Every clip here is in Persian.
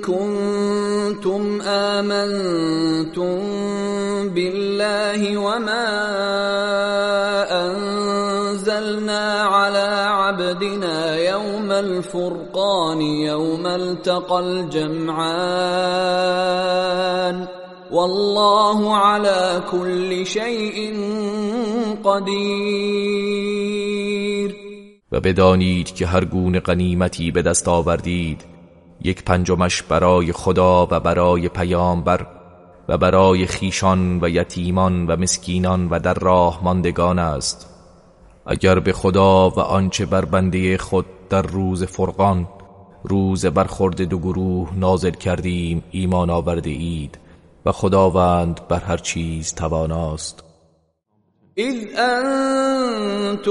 كنتم آمنتم بالله وما أنزلنا على عبدنا يوم الفرقان يوم التقى الجمعان والله على كل شيء قدیر و بدانید که هر گونه غنیمتی به دست آوردید. یک پنجمش برای خدا و برای پیامبر و برای خیشان و یتیمان و مسکینان و در راه ماندگان است. اگر به خدا و آنچه بر بنده خود در روز فرقان روز برخورد دو گروه نازل کردیم ایمان آورده اید و خداوند بر هر چیز تواناست. اذ انتم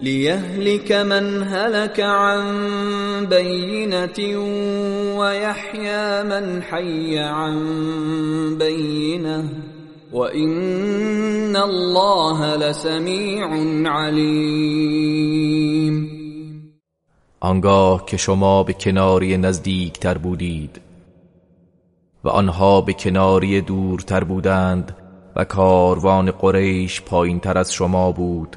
ليهلك من هلك عن بينة ويحيى من حي عن بينه وان الله لسمیع علیم آنگاه که شما به کناری نزدیک تر بودید و آنها به کناری دورتر بودند و کاروان قریش پایین تر از شما بود.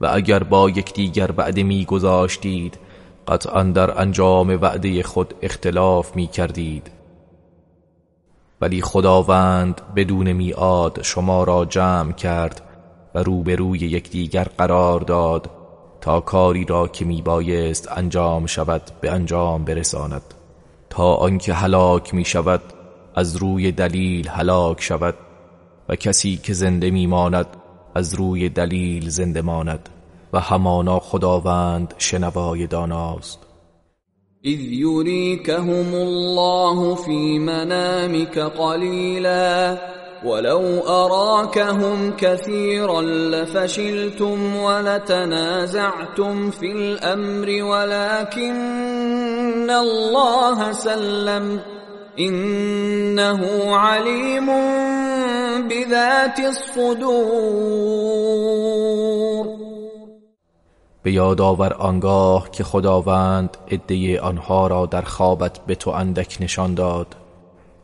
و اگر با یکدیگر وعده می گذاشتید قطعا در انجام وعده خود اختلاف می کردید ولی خداوند بدون میعاد شما را جمع کرد و روبروی یکدیگر قرار داد تا کاری را که میبایست انجام شود به انجام برساند. تا آنکه هلاک می شود از روی دلیل هلاک شود و کسی که زنده میماند از روی دلیل زنده ماند و همانا خداوند شنوای داناست. اذ يريكهم الله في منامك قليلا ولو اراكهم كثيرا لفشلتم ولتنازعتم في الامر ولكن الله سلم انه عليم بذات الصدور. به یاد آور آنگاه که خداوند عده آنها را در خوابت به تو اندک نشان داد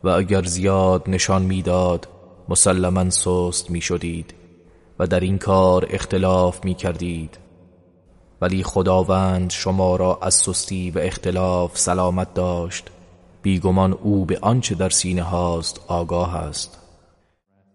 و اگر زیاد نشان می‌داد مسلما سست می شدید و در این کار اختلاف می کردید ولی خداوند شما را از سستی و اختلاف سلامت داشت. بیگمان او به آنچه در سینه هاست آگاه است.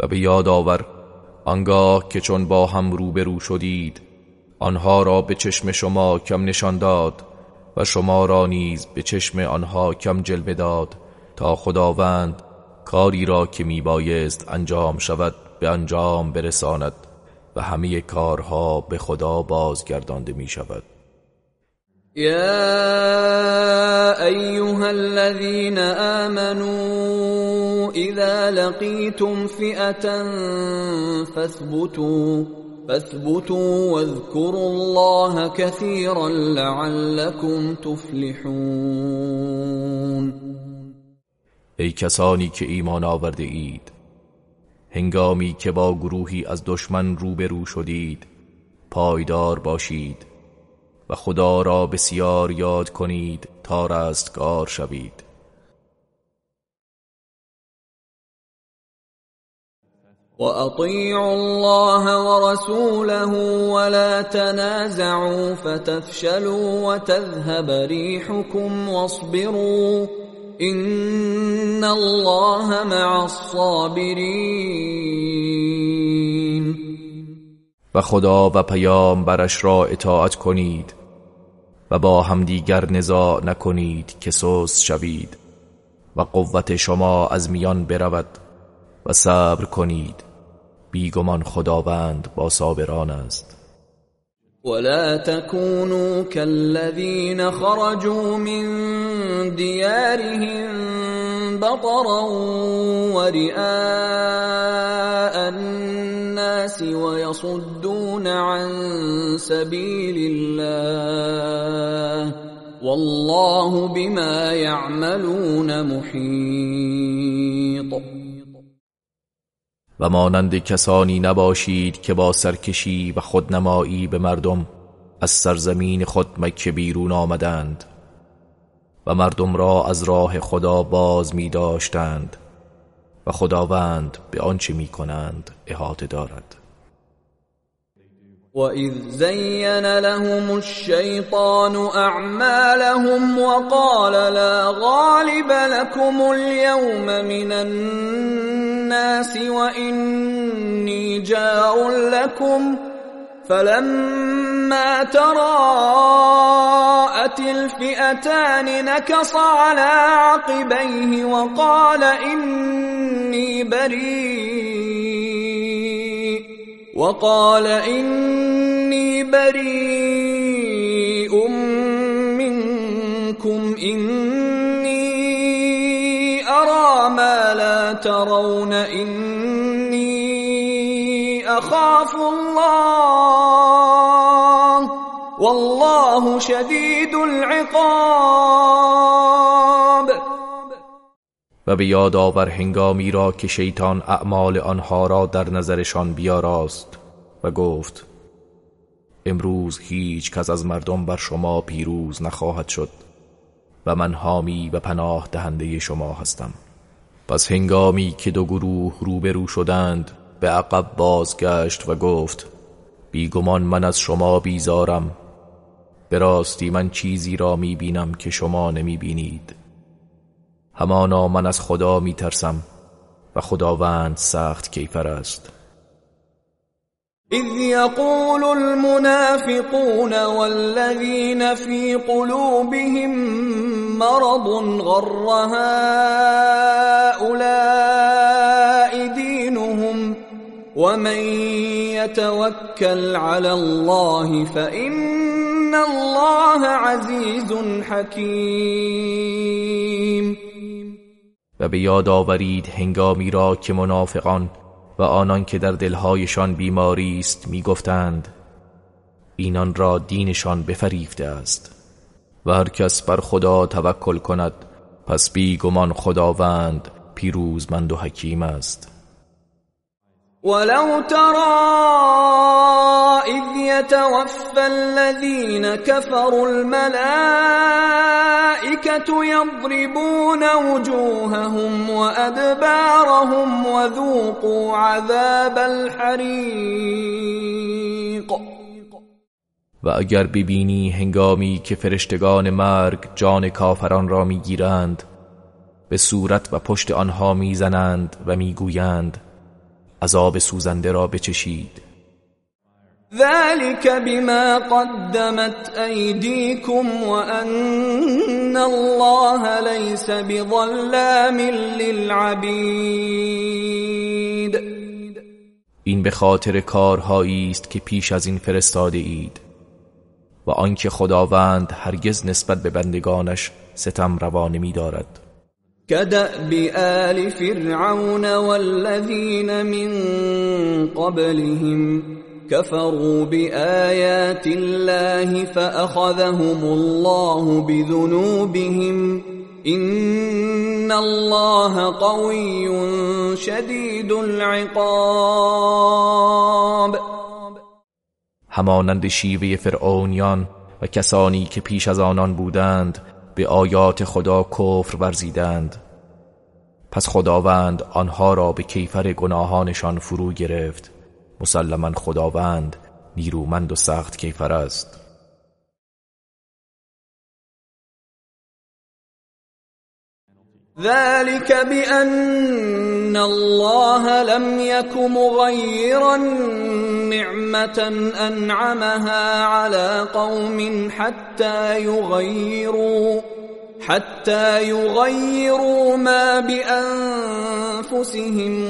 و به یاد آور آنگاه که چون با هم روبرو شدید آنها را به چشم شما کم نشان داد و شما را نیز به چشم آنها کم جلوه داد تا خداوند کاری را که میبایست انجام شود به انجام برساند و همه کارها به خدا بازگردانده می شود يا ايها الذين امنوا اذا لقيتم فئه فاثبتوا فاثبتوا واذكروا الله كثيرا لعلكم تفلحون. ای کسانی که ایمان آورده اید هنگامی که با گروهی از دشمن روبرو شدید پایدار باشید. و خدا را بسیار یاد کنید تا رستگار شوید. واطيعوا الله ورسوله ولا تنازعوا فتفشلوا وتذهب ريحكم واصبروا ان الله مع الصابرین و خدا و برش را اطاعت کنید. و با همدیگر نزاع نکنید که سوس شوید و قوت شما از میان برود و صبر کنید. بیگمان خداوند با صابران است. ولا تكونوا كالذين خرجوا من ديارهم بطرا ورئاء الناس ويصدون عن سبيل الله والله بما يعملون محيط. و مانند کسانی نباشید که با سرکشی و خودنمایی به مردم از سرزمین خود مکه بیرون آمدند و مردم را از راه خدا باز می داشتند و خداوند به آنچه می کنند احاطه دارد. وَإِذْ لَهُمُ الشَّيْطَانُ أَعْمَالَهُمْ وَقَالَ لَا غَالِبَ لَكُمُ الْيَوْمَ مِنَ النَّاسِ وَإِنِّي جَارٌ لَكُمْ فَلَمَّا تَرَاءَتِ الْفِئَتَانِ نَكَصَ عَلَى عَقِبَيْهِ وَقَالَ إِنِّي بَرِيءٌ. وقال إني بريء منكم إني أرى ما لا ترون إني أخاف الله. والله شدید العقاب. و به یاد آور هنگامی را که شیطان اعمال آنها را در نظرشان بیاراست و گفت امروز هیچ کس از مردم بر شما پیروز نخواهد شد و من حامی و پناه دهنده شما هستم. پس هنگامی که دو گروه روبرو شدند به عقب بازگشت و گفت بیگمان من از شما بیزارم. به راستی من چیزی را می‌بینم که شما نمی‌بینید. همانا من از خدا میترسم و خداوند سخت کیفر است. اذ يقول المنافقون والذين في قلوبهم مرض غر هؤلاء ومن يتوكل على الله فإن الله عزيز حكيم و به یاد آورید هنگامی را که منافقان و آنان که در دلهایشان بیماری است می‌گفتند اینان را دینشان بفریفته است. و هر کس بر خدا توکل کند پس بیگمان خداوند پیروزمند و حکیم است. ولو ترى اذ يتوفى الذين كفروا الملائكة يضربون وجوههم وأدبارهم وذوقوا عذاب الحريق. و اگر ببینی هنگامی که فرشتگان مرگ جان کافران را می‌گیرند به صورت و پشت آنها می‌زنند و می‌گویند عذاب سوزنده را بچشید. ذلك بما قدمت أيديكم وأن الله ليس بظلام للعبید این به خاطر کارهایی است که پیش از این فرستاده اید و آنکه خداوند هرگز نسبت به بندگانش ستم روا نمی دارد كدأب آل فرعون والذين من قبلهم كفروا بآيات الله فأخذهم الله بذنوبهم إن الله قوي شدید العقاب. همانند شیوه فرعونیان و کسانی که پیش از آنان بودند به آیات خدا کفر ورزیدند. پس خداوند آنها را به کیفر گناهانشان فرو گرفت. مسلما خداوند نیرومند و سخت کیفر است. ذلك بأن الله لم يك مغيرا نعمة أنعمها على قوم حتى يغيروا حتى يغيروا ما بأنفسهم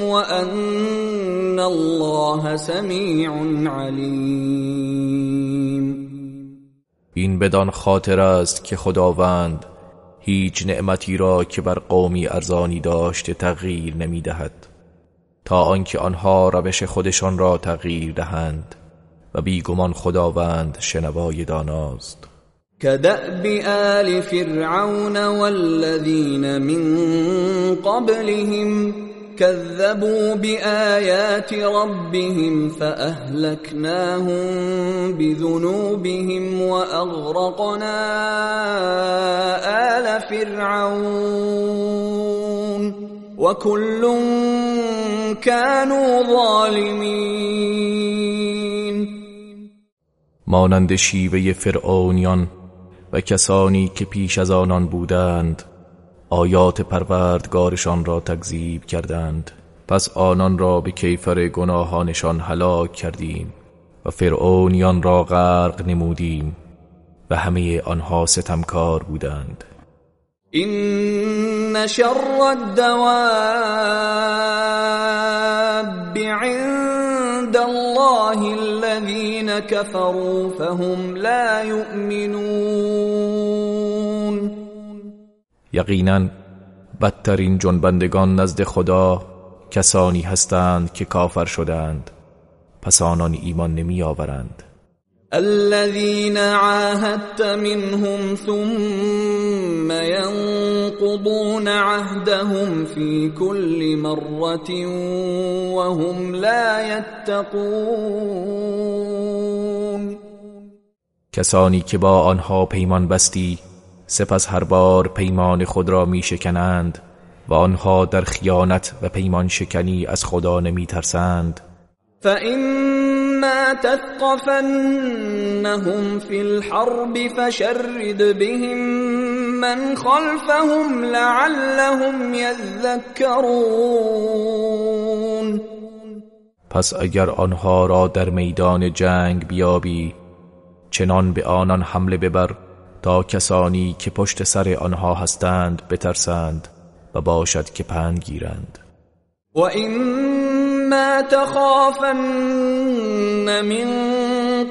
وأن الله سميع عليم. این بدان خاطر است که خداوند هیچ نعمتی را که بر قومی ارزانی داشته تغییر نمی دهد تا آنکه آنها روش خودشان را تغییر دهند و بیگمان خداوند شنوای داناست. كدأب آل فرعون والذين من قبلهم كذبوا بآيات ربهم فأهلكناهم بذنوبهم وأغرقنا آل فرعون وكل كانوا ظالمين. مانند شیوه فرعونیان و کسانی که پیش از آنان بودند آیات پروردگارشان را تکذیب کردند. پس آنان را به کیفر گناهانشان هلاک کردیم و فرعونیان را غرق نمودیم و همه آنها ستمکار بودند. این شر الدواب عند الله الذين كفروا فهم لا يؤمنون. یقینا بدترین جنبندگان نزد خدا کسانی هستند که کافر شدند پس آنان ایمان نمی آورند الذين عاهدت منهم ثم ينقضون عهدهم في كل مرة وهم لا يتقون. کسانی که با آنها پیمان بستی سپس هر بار پیمان خود را می شکنند و آنها در خیانت و پیمان شکنی از خدا نمی ترسند فإما تثقفنهم في الحرب فشرد بهم من خلفهم لعلهم يذكرون. پس اگر آنها را در میدان جنگ بیابی چنان به آنان حمله ببر تا کسانی که پشت سر آنها هستند بترسند و باشد که پند گیرند. و اما تخافن من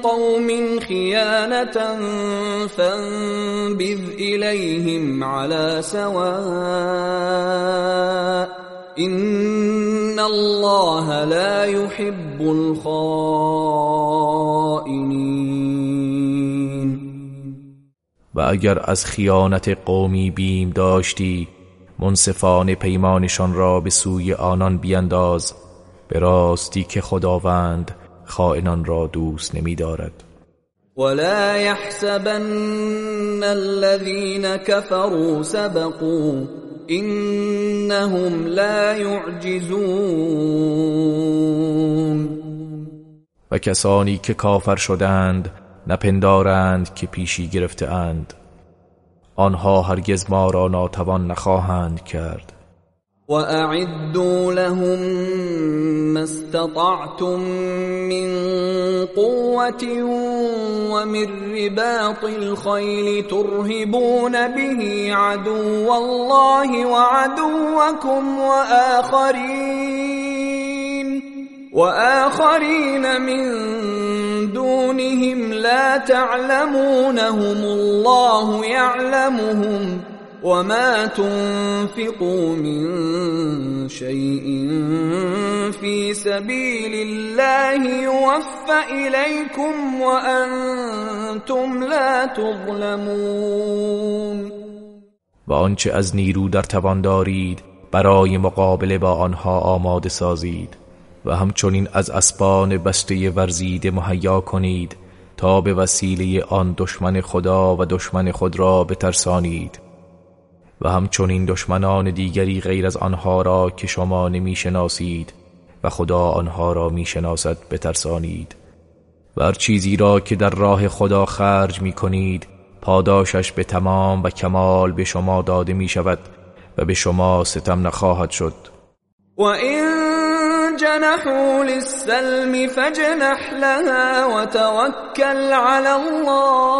قوم خیانتا فانبذ الیهم على سواء. این الله لا يحب الخائنین. و اگر از خیانت قومی بیم داشتی منصفان پیمانشان را به سوی آنان بینداز به راستی که خداوند خائنان را دوست نمی دارد ولا يحسبن الذين كفروا سبقوا انهم لا يعجزون. و کسانی که کافر شدند نپندارند که پیشی گرفته اند. آنها هرگز ما را ناتوان نخواهند کرد. واعدوا لهم ما استطعتم من قوه ومن رباط الخيل ترهبون به عدو الله وعدوكم واخرين واخرين من دونهم لا تعلمونهم الله يعلمهم وما تنفقوا من شيء في سبيل الله يوفى إليكم وأنتم لا تظلمون. و آنچه از نیرو در توان دارید برای مقابله با آنها آماده سازید. و همچنین از اسبان بسته ورزیده مهیا کنید تا به وسیله آن دشمن خدا و دشمن خود را بترسانید. و همچنین دشمنان دیگری غیر از آنها را که شما نمی‌شناسید و خدا آنها را می‌شناسد بترسانید. و هر چیزی را که در راه خدا خرج می کنید پاداشش به تمام و کمال به شما داده می شود و به شما ستم نخواهد شد. و این جنحوا للسلم فجنح لها وتوکل علی الله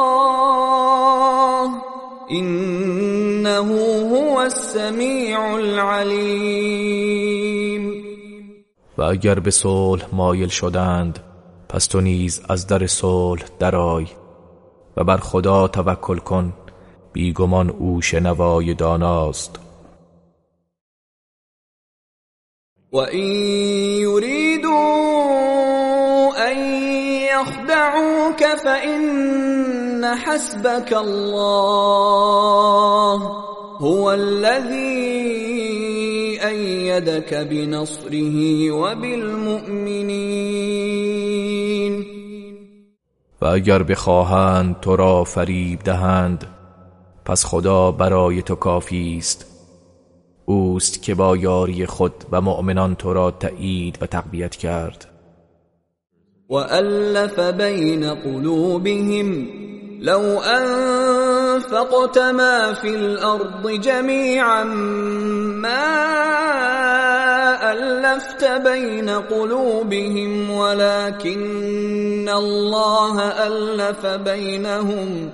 انه هو السمیع العلیم و اگر به صلح مایل شدند پس تو نیز از در صلح درای و بر خدا توکل کن بیگمان او شنوای داناست. و این یریدوا ان یخدعوک فإن حسبك الله هو الذي أيدك بنصره وبالمؤمنين و اگر بخواهند تو را فریب دهند پس خدا برای تو کافی است. اوست که با یاری خود و مؤمنان تو را تأیید و تقویت کرد. وألف بين قلوبهم لو أنفقت ما في الأرض جميعا ما ألفت بين قلوبهم ولكن الله ألف بينهم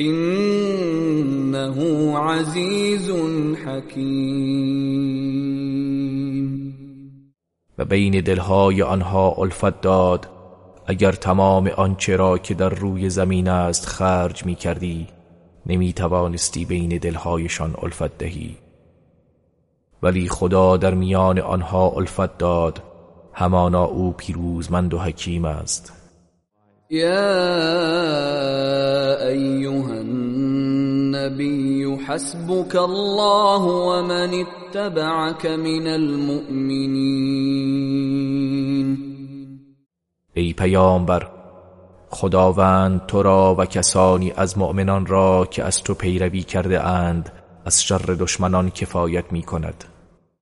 إنه عزيز حكيم. و بین دلهای آنها الفت داد اگر تمام آنچه را که در روی زمین است خرج می کردی نمی توانستی بین دلهایشان الفت دهی. ولی خدا در میان آنها الفت داد همانا او پیروزمند و حکیم است. یا ایها النبی حسبك الله ومن اتبعك من المؤمنین ای پیامبر خداوند تو را و کسانی از مؤمنان را که از تو پیروی کرده اند از شر دشمنان کفایت می کند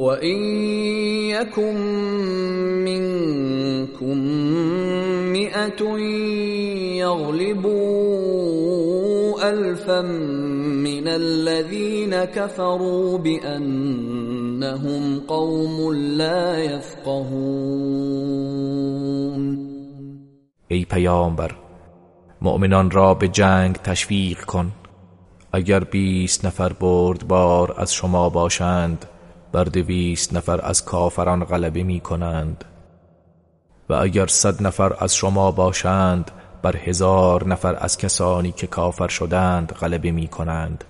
وإن يكن منكم مئة يغلبوا ألفا من الذين كفروا بأنهم قوم لا يفقهون. ای پیامبر مؤمنان را به جنگ تشویق کن. اگر بیست نفر بار از شما باشند بر دویست نفر از کافران غلبه می کنند. و اگر صد نفر از شما باشند بر هزار نفر از کسانی که کافر شدند غلبه می کنند.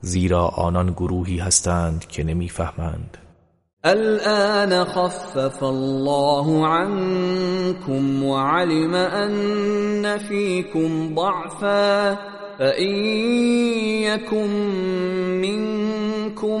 زیرا آنان گروهی هستند که نمی‌فهمند. الآن خفف الله عنكم وعلم أن فيكم ضعفا فإن يكن منكم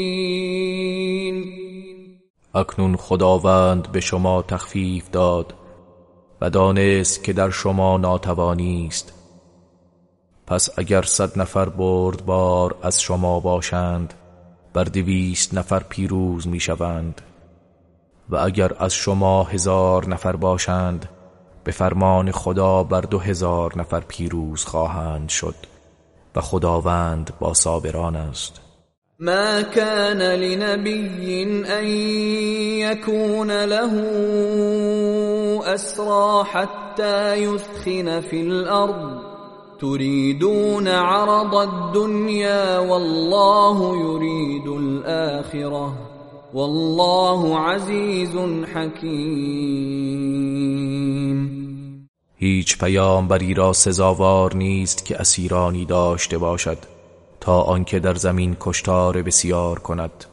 اکنون خداوند به شما تخفیف داد و دانست که در شما ناتوانی است. پس اگر صد نفر بردبار از شما باشند بر دویست نفر پیروز می‌شوند. و اگر از شما هزار نفر باشند به فرمان خدا بر دو هزار نفر پیروز خواهند شد و خداوند با صابران است. ما كان لنبي ان يكون له اسرى حتى يثخن في الارض تريدون عرض الدنيا والله يريد الاخره والله عزيز حكيم. هیچ پیامبری را سزاوار نیست که اسیرانی داشته باشد. تا آنکه در زمین کشتار بسیار کند.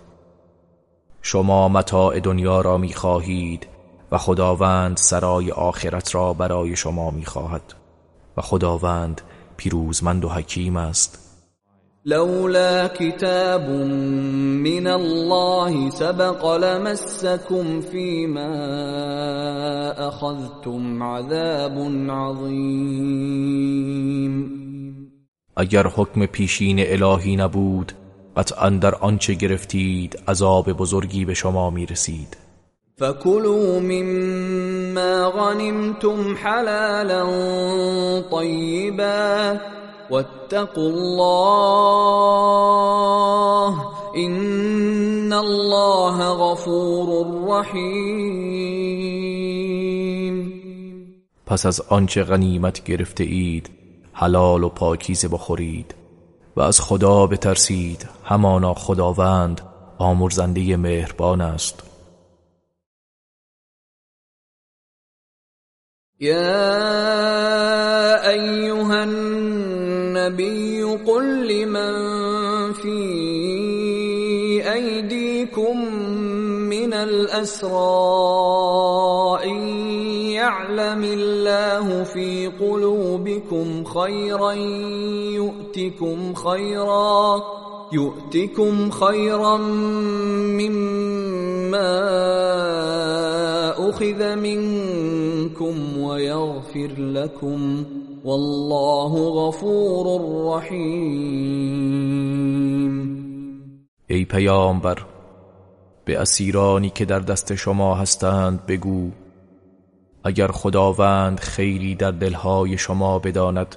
شما متاع دنیا را می‌خواهید و خداوند سرای آخرت را برای شما می‌خواهد و خداوند پیروزمند و حکیم است. لولا كتاب من الله سبق لمسكم فيما اخذتم عذاب عظیم. اگر حکم پیشین الهی نبود قطعا در آنچه گرفتید عذاب بزرگی به شما می رسید فكلوا مما غنمتم حلالا طيبا واتقوا الله ان الله غفور رحیم. پس از آنچه غنیمت گرفته اید حلال و پاکیزه بخورید. و از خدا بترسید همانا خداوند آمرزنده مهربان است. يا ايها النبي قل لمن في ايديكم من الاسرى يعلم الله في قلوبكم خيرا يؤتكم خيرا يؤتكم خيرا مما أخذ منكم ويغفر لكم. والله غفور رحیم ای پیامبر به اسیرانی که در دست شما هستند بگو اگر خداوند خیلی در دلهای شما بداند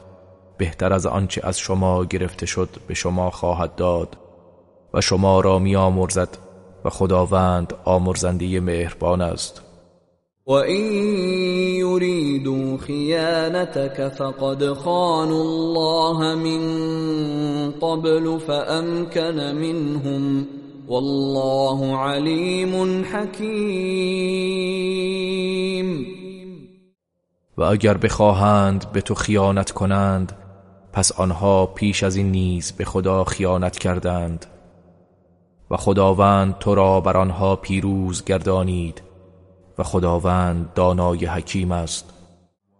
بهتر از آنچه از شما گرفته شد به شما خواهد داد و شما را می آمرزد و خداوند آمرزنده مهربان است. و این یریدوا خیانتك فقد خانوا الله من قبل فامکن منهم والله علیم حکیم و اگر بخواهند به تو خیانت کنند پس آنها پیش از این نیز به خدا خیانت کردند. و خداوند تو را بر آنها پیروز گردانید و خداوند دانای حکیم است.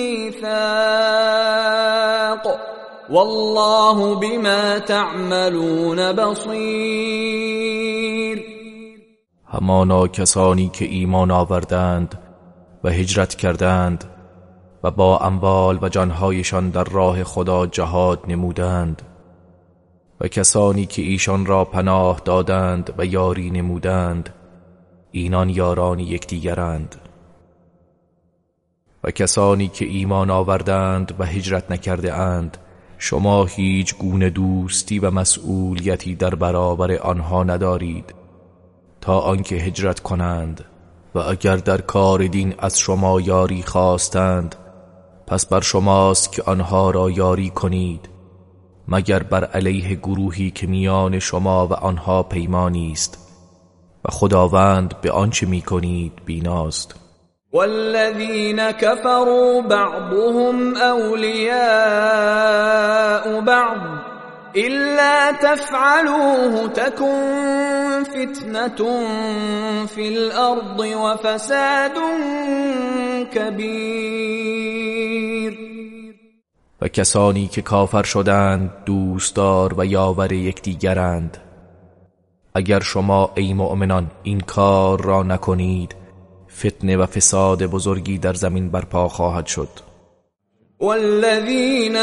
ميثاق والله بما تعملون بصير. همانا کسانی که ایمان آوردند و هجرت کردند و با اموال و جانهایشان در راه خدا جهاد نمودند و کسانی که ایشان را پناه دادند و یاری نمودند اینان یاران یکدیگرند. و کسانی که ایمان آوردند و هجرت نکرده اند شما هیچ گونه دوستی و مسئولیتی در برابر آنها ندارید تا آنکه هجرت کنند و اگر در کار دین از شما یاری خواستند پس بر شماست که آنها را یاری کنید مگر بر علیه گروهی که میان شما و آنها پیمانی است. و خداوند به آنچه می‌کنید بیناست. والذین كفروا بعضهم اولیاء بعض إلا تفعلوه تكن فتنة في الأرض وفساد كبير. و کسانی که کافر شدند دوستدار و یاور یکدیگرند. اگر شما ای مؤمنان این کار را نکنید فتنه و فساد بزرگی در زمین برپا خواهد شد. والذين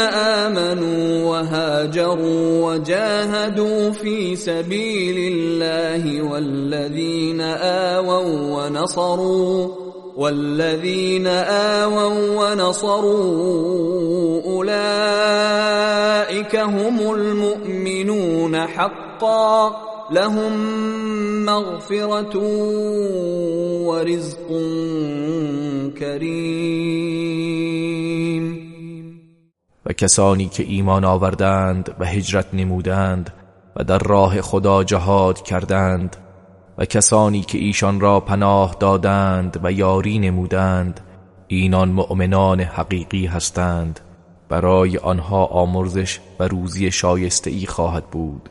آمنوا وهاجروا وجاهدوا في سبيل الله والذين آووا ونصروا والذين آووا ونصروا أولئك هم المؤمنون حقا لهم مغفرة ورزق كريم. و کسانی که ایمان آوردند و هجرت نمودند و در راه خدا جهاد کردند و کسانی که ایشان را پناه دادند و یاری نمودند اینان مؤمنان حقیقی هستند. برای آنها آمرزش و روزی شایسته ای خواهد بود.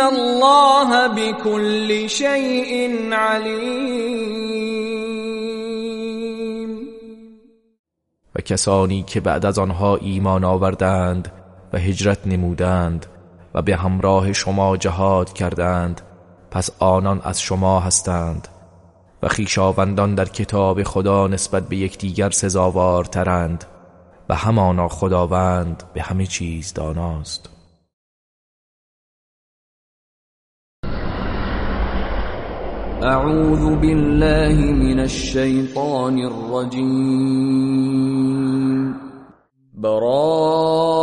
الله بكل شيء عليم. و کسانی که بعد از آنها ایمان آوردند و هجرت نمودند و به همراه شما جهاد کردند پس آنان از شما هستند. و خیشاوندان در کتاب خدا نسبت به یکدیگر سزاوارترند و همانا خداوند به همه چیز داناست. اعوذ بالله من الشیطان الرجیم براءة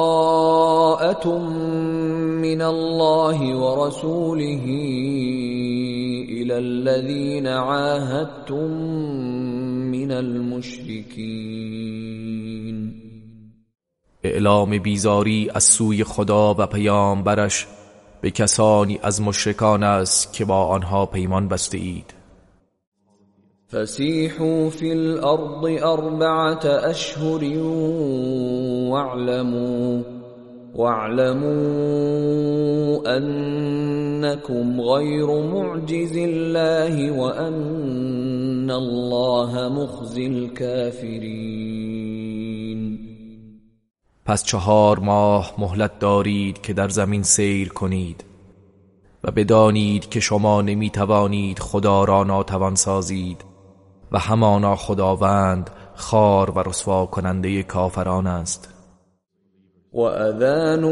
من الله ورسوله إلى الذين عاهدتم من المشركين. اعلام بیزاری از سوی خدا و پیامبرش به کسانی از مشرکان است که با آنها پیمان بسته اید فسيحوا في الأرض أربعة أشهر واعلموا واعلموا أنكم غير معجز الله وأن الله مخزي الكافرين. پس چهار ماه مهلت دارید که در زمین سیر کنید و بدانید که شما نمی توانید خدا را ناتوان سازید و همانا خداوند خار و رسوا کننده کافران است. و اذان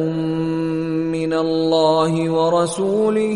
من الله و رسوله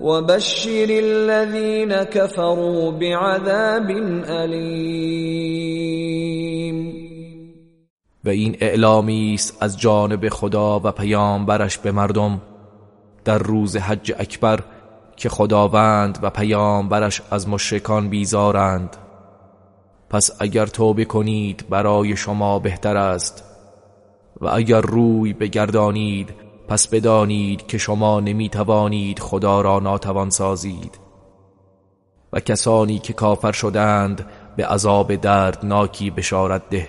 وبشر الذين كفروا بعذاب الیم و این اعلامی است از جانب خدا و پیامبرش به مردم در روز حج اکبر که خداوند و پیامبرش از مشرکان بیزارند. پس اگر توبه کنید برای شما بهتر است و اگر روی بگردانید پس بدانید که شما نمی توانید خدا را ناتوان سازید و کسانی که کافر شدند به عذاب دردناکی بشارت ده.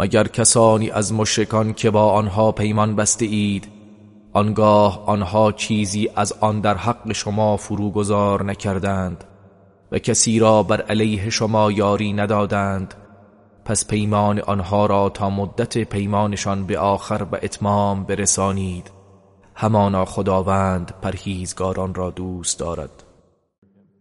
مگر کسانی از مشرکان که با آنها پیمان بسته اید آنگاه آنها چیزی از آن در حق شما فروگذار نکردند و کسی را بر علیه شما یاری ندادند پس پیمان آنها را تا مدت پیمانشان به آخر و اتمام برسانید. همانا خداوند پرهیزگاران را دوست دارد.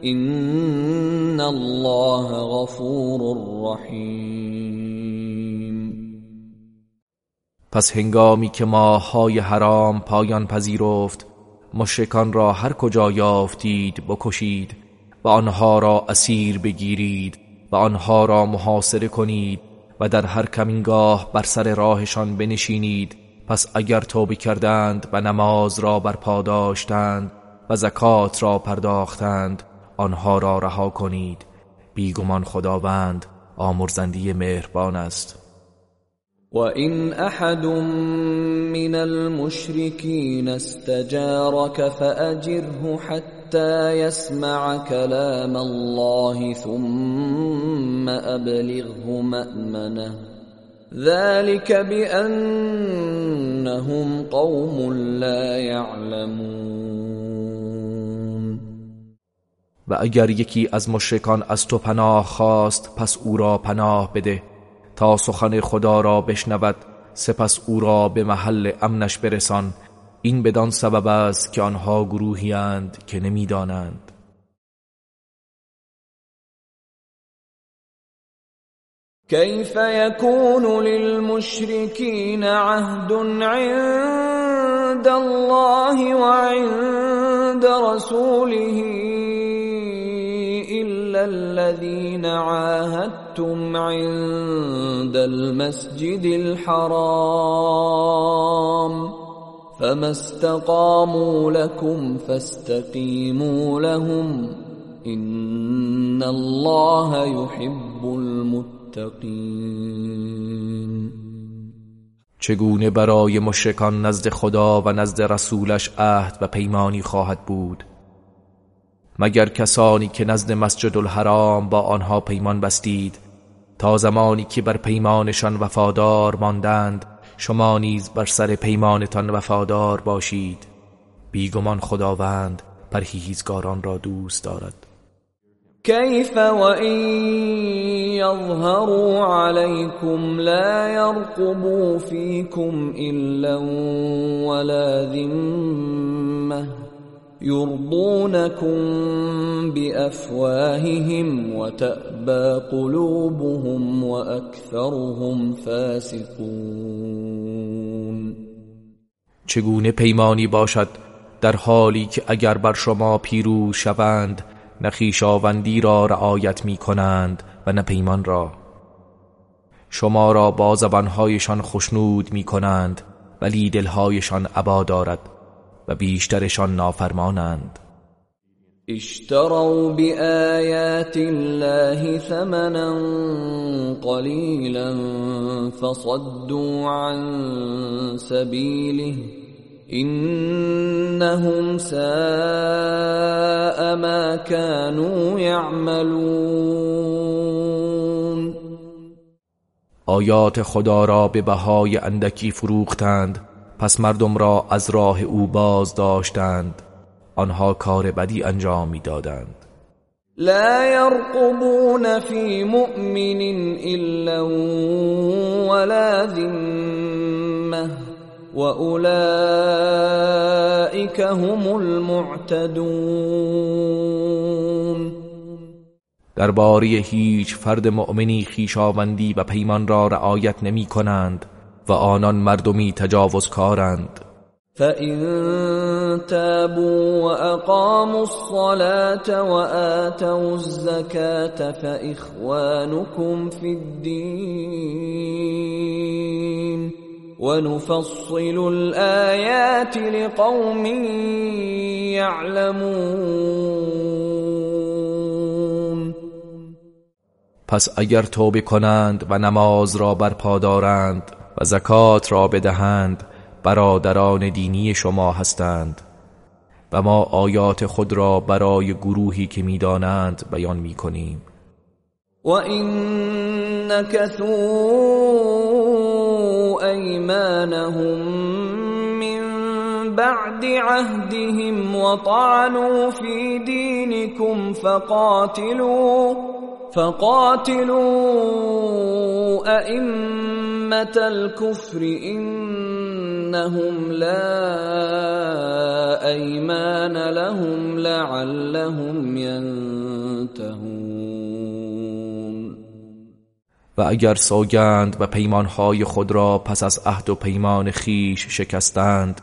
این الله غفور رحیم پس هنگامی که ماهای حرام پایان پذیرفت مشرکان را هر کجا یافتید بکشید و آنها را اسیر بگیرید و آنها را محاصره کنید و در هر کمینگاه بر سر راهشان بنشینید. پس اگر توبه کردند و نماز را برپا داشتند و زکات را پرداختند آنها را رها کنید. بیگمان خداوند آمرزندی مهربان است. و این احد من المشرکین استجارك فأجره حتى يسمع كلام الله ثم أبلغه مأمنه. ذلك بأنهم قوم لا يعلمون. و اگر یکی از مشرکان از تو پناه خواست پس او را پناه بده. تا سخن خدا را بشنود سپس او را به محل امنش برسان. این بدان سبب است که آنها گروهی اند که نمی‌دانند. كيف يكون للمشركين عهد عند الله وعند رسوله؟ الذين عاهدتم عند المسجد الحرام فما استقاموا لكم فاستقيموا لهم ان الله يحب المتقين. چگونه برای مشرکان نزد خدا و نزد رسولش عهد و پیمانی خواهد بود؟ مگر کسانی که نزد مسجد الحرام با آنها پیمان بستید. تا زمانی که بر پیمانشان وفادار ماندند شما نیز بر سر پیمانتان وفادار باشید. بیگمان خداوند پرهیزگاران را دوست دارد. كيف وإن يظهروا عليكم لا يرقبوا فيكم إلا ولا ذمه. يرضونكم بافواههم وتأبى قلوبهم واكثرهم فاسقون. چگونه پیمانی باشد در حالی که اگر بر شما پیرو شوند نخیشاوندی را رعایت می کنند و نه پیمان را. شما را با زبانهایشان خشنود می کنند ولی دلهایشان عبا دارد. و بیشترشان نافرمانند. اشتروا بآيات الله ثمنا قليلا فصدوا عن سبيله انهم ساء ما كانوا يعملون. آیات خدا را به بهای اندکی فروختند پس مردم را از راه او باز داشتند. آنها کار بدی انجام می‌دادند. لا يرقبون في مؤمن الا ولا ذمه واولئك هم المعتدون. درباره هیچ فرد مؤمنی خیشاوندی و پیمان را رعایت نمی کنند. و آنان مردمی تجاوزکارند. فإن تابوا وأقاموا الصلاة وآتوا الزكاة فإخوانكم في الدين ونفصل الآيات لقوم يعلمون پس اگر توبه کنند و نماز را برپا دارند و زکات را بدهند برادران دینی شما هستند. و ما آیات خود را برای گروهی که می‌دانند بیان می‌کنیم. و این نکثوا ایمانهم من بعد عهدهم وطعنوا في دينكم فقاتلوا. فقاتلوا ائمه الكفر انهم لا ايمان لهم لعلهم ينتهون. و اگر سوگند و پیمانهای خود را پس از عهد و پیمان خیش شکستند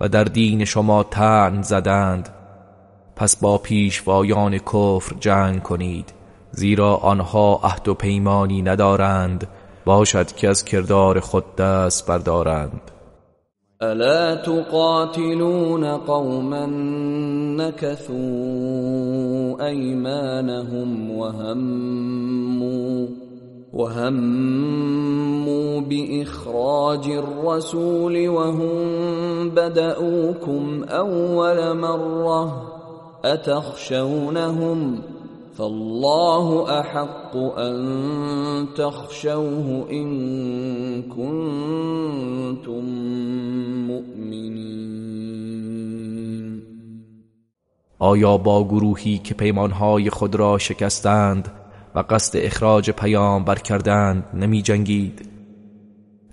و در دین شما تن زدند پس با پیشوایان کفر جنگ کنید. زیرا آنها عهد و پیمانی ندارند. باشد که از کردار خود دست بردارند. الا تقاتلون قوما نكثوا ايمانهم وهموا وهموا باخراج الرسول وهم بدؤوكم اول مره اتخشونهم فالله احق ان تخشوه ان كنتم مؤمنین آیا با گروهی که پیمانهای خود را شکستند و قصد اخراج پیام بر کردند نمی جنگید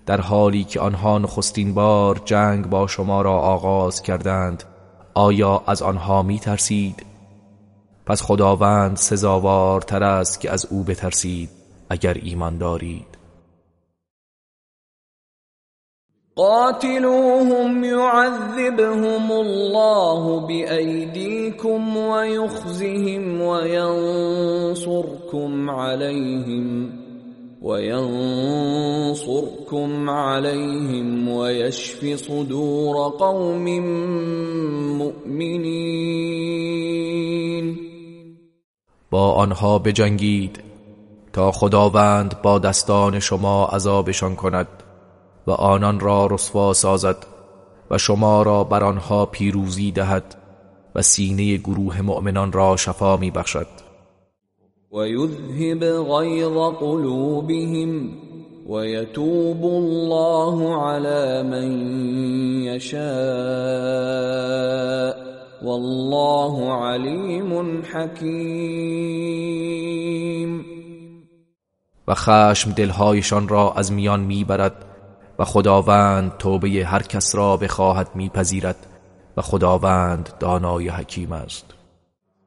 در حالی که آنها نخستین بار جنگ با شما را آغاز کردند آیا از آنها می ترسید؟ پس خداوند سزاوارتر است که از او بترسید اگر ایمان دارید. قاتلوهم يعذبهم الله بأيديكم ويخزهم وينصركم عليهم وينصركم عليهم ويشف صدور قوم مؤمنين با آنها بجنگید تا خداوند با دستان شما عذابشان کند و آنان را رسوا سازد و شما را بر آنها پیروزی دهد و سینه گروه مؤمنان را شفا می بخشد و یذهب غیظ قلوبهم و یتوب الله على من یشاء والله علیم حکیم و خشم دلهایشان را از میان می‌برد و خداوند توبه هر کس را بخواهد میپذیرد و خداوند دانای حکیم است.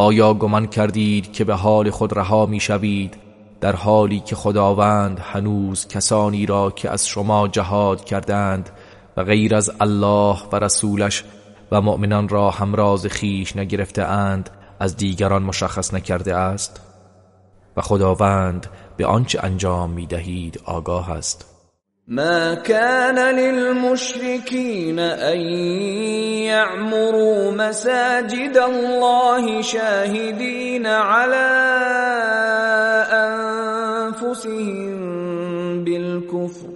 آیا گمان کردید که به حال خود رها می شوید در حالی که خداوند هنوز کسانی را که از شما جهاد کردند و غیر از الله و رسولش و مؤمنان را همراز خیش نگرفته اند از دیگران مشخص نکرده است؟ و خداوند به آنچه انجام می دهید آگاه است. ما كان للمشركين أن يعمروا مساجد الله شاهدين على أنفسهم بالكفر.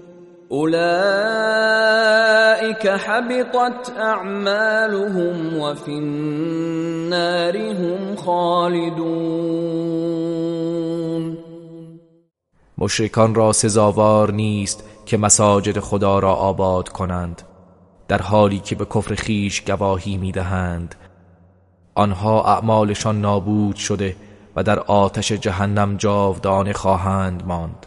أولئك حبطت أعمالهم وفي النار هم خالدون. مشرکان را سزاوار نیست که مساجد خدا را آباد کنند در حالی که به کفر خیش گواهی می‌دهند. آنها اعمالشان نابود شده و در آتش جهنم جاودانه خواهند ماند.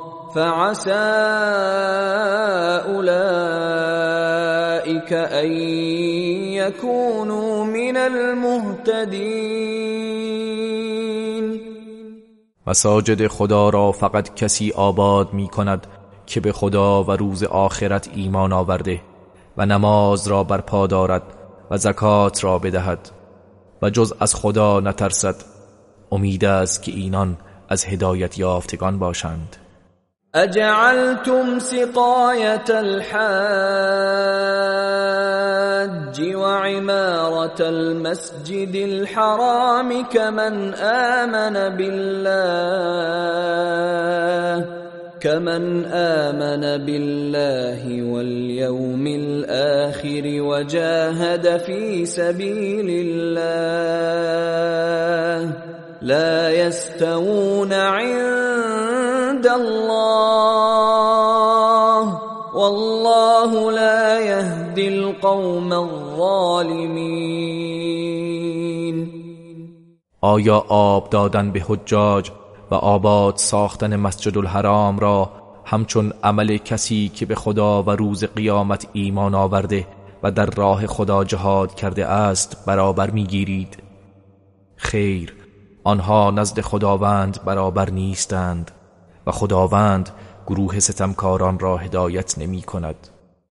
فعسى أولئك أن يكونوا من المهتدين. مساجد خدا را فقط کسی آباد می کند که به خدا و روز آخرت ایمان آورده و نماز را برپا دارد و زکات را بدهد و جز از خدا نترسد. امید است که اینان از هدایت یافتگان باشند. أجعلتم سقاية الحاج وعمارة المسجد الحرام كمن آمن بالله كمن آمن بالله واليوم الآخر وجاهد في سبيل الله لا يستوون عند الله والله لا يهدي القوم الظالمين. آیا آب دادن به حجاج و آباد ساختن مسجد الحرام را همچون عمل کسی که به خدا و روز قیامت ایمان آورده و در راه خدا جهاد کرده است برابر می‌گیرید؟ خیر آنها نزد خداوند برابر نیستند و خداوند گروه ستمکاران را هدایت نمی کند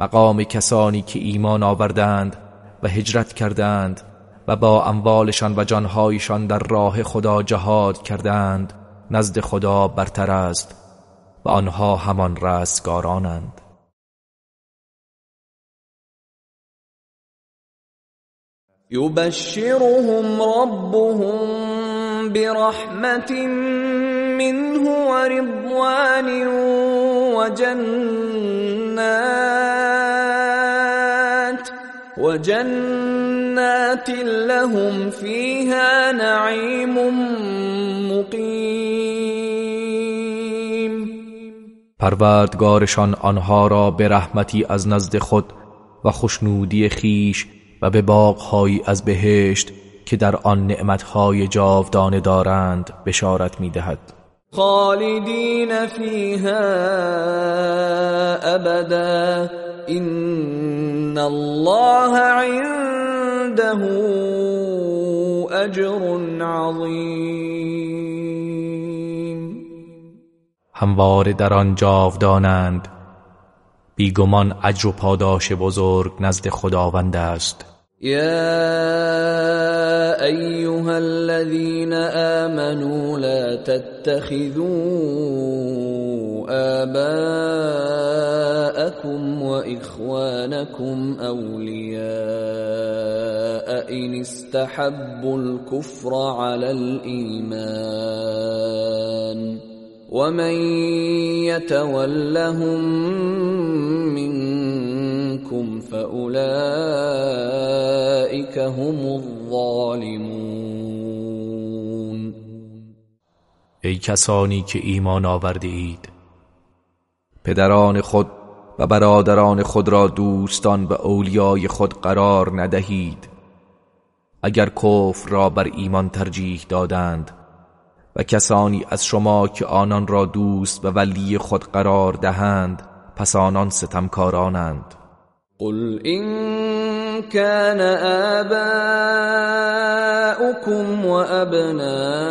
مقام کسانی که ایمان آوردند و هجرت کردند و با اموالشان و جانهایشان در راه خدا جهاد کردند نزد خدا برتر است و آنها همان رستگارانند. يبشرهم ربهم برحمة منه ورضوان وجنات وجنات لهم فيها نعيم مقيم. پروردگارشان آنها را به رحمتی از نزد خود و خشنودی خیش و به باغهایی از بهشت که در آن نعمتهای جاودانه دارند بشارت می‌دهد. خالدین فیها ابدا. ان الله عنده اجر عظیم. همواره در آن جاودانند بیگمان اجر و پاداش بزرگ نزد خداوند است. يا أيها الذين آمنوا لا تتخذوا آباءكم وإخوانكم أولياء إن استحبوا الكفر على الإيمان. ومن يتولهم منكم فاولئك هم الظالمون ای کسانی که ایمان آورده اید پدران خود و برادران خود را دوستان و اولیای خود قرار ندهید. اگر کفر را بر ایمان ترجیح دادند و کسانی از شما که آنان را دوست و ولی خود قرار دهند پس آنان ستمکارانند. قل إن كان آباؤكم وأبناؤكم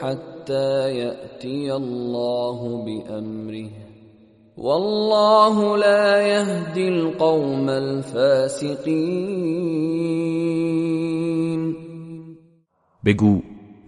حتى يأتي الله بأمره والله لا يهدي القوم الفاسقين بگو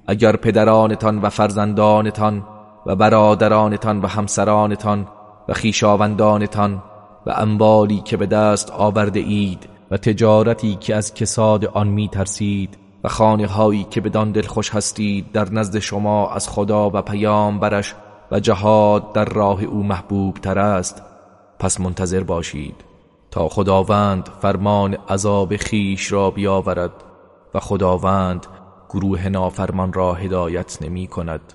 اگر پدرانتان و فرزندانتان و برادرانتان و همسرانتان و خیشاوندانتان و اموالی که به دست آورده اید و تجارتی که از کساد آن می ترسید و خانه هایی که بدان دل خوش هستید در نزد شما از خدا و پیامبرش و جهاد در راه او محبوب تر است. پس منتظر باشید تا خداوند فرمان عذاب خیش را بیاورد و خداوند گروه نافرمان را هدایت نمی کند.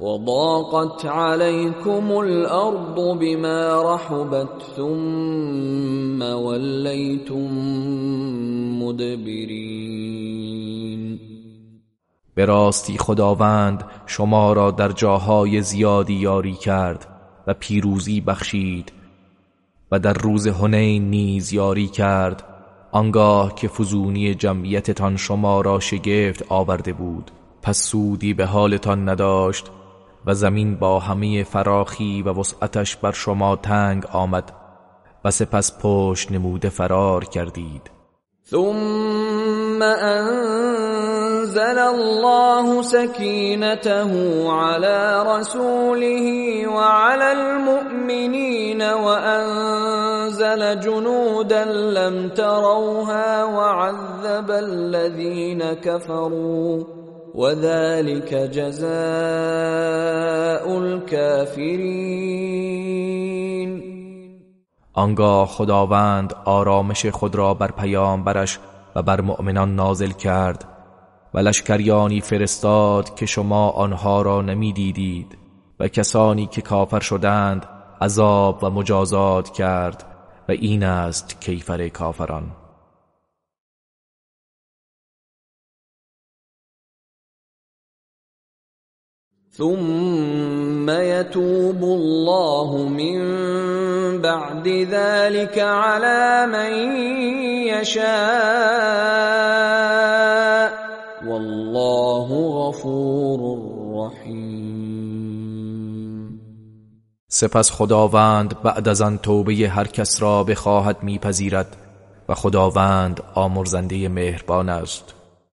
وضاقت عليكم الأرض بما رحبت ثم وليتم مدبرين. به راستی خداوند شما را در جاهای زیادی یاری کرد و پیروزی بخشید و در روز هنین نیز یاری کرد. آنگاه که فزونی جمعیتتان شما را شگفت آورده بود پس سودی به حالتان نداشت و زمین با همه فراخی و وسعتش بر شما تنگ آمد و سپس پشت نموده فرار کردید. ثم انزل الله سكينته على رسوله وعلى المؤمنين وانزل جنودا لم تروها وعذب الذين كفروا وذلك جزاء الكافرین آنگاه خداوند آرامش خود را بر پیامبرش و بر مؤمنان نازل کرد و لشکریانی فرستاد که شما آنها را نمی‌دیدید و کسانی که کافر شدند عذاب و مجازات کرد و این است کیفر کافران. ثم يتوب الله من بعد ذلك على من يشاء. والله غفور رحیم سپس خداوند بعد از آن توبه هر کس را بخواهد میپذیرد و خداوند آمرزنده مهربان است.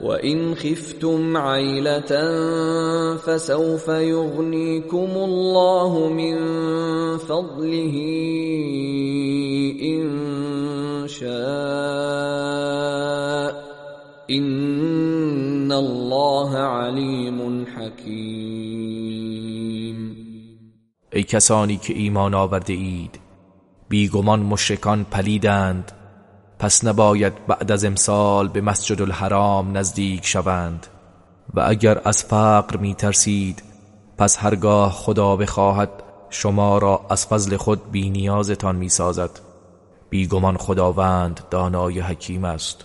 وإن خفتم عيلة فسوف يغنيكم الله من فضله إن شاء إن الله علیم حکیم ای کسانی که ایمان آورده اید بیگمان مشرکان پلیدند پس نباید بعد از امسال به مسجد الحرام نزدیک شوند. و اگر از فقر می ترسید پس هرگاه خدا بخواهد شما را از فضل خود بی نیازتان می سازد بیگمان خداوند دانای حکیم است.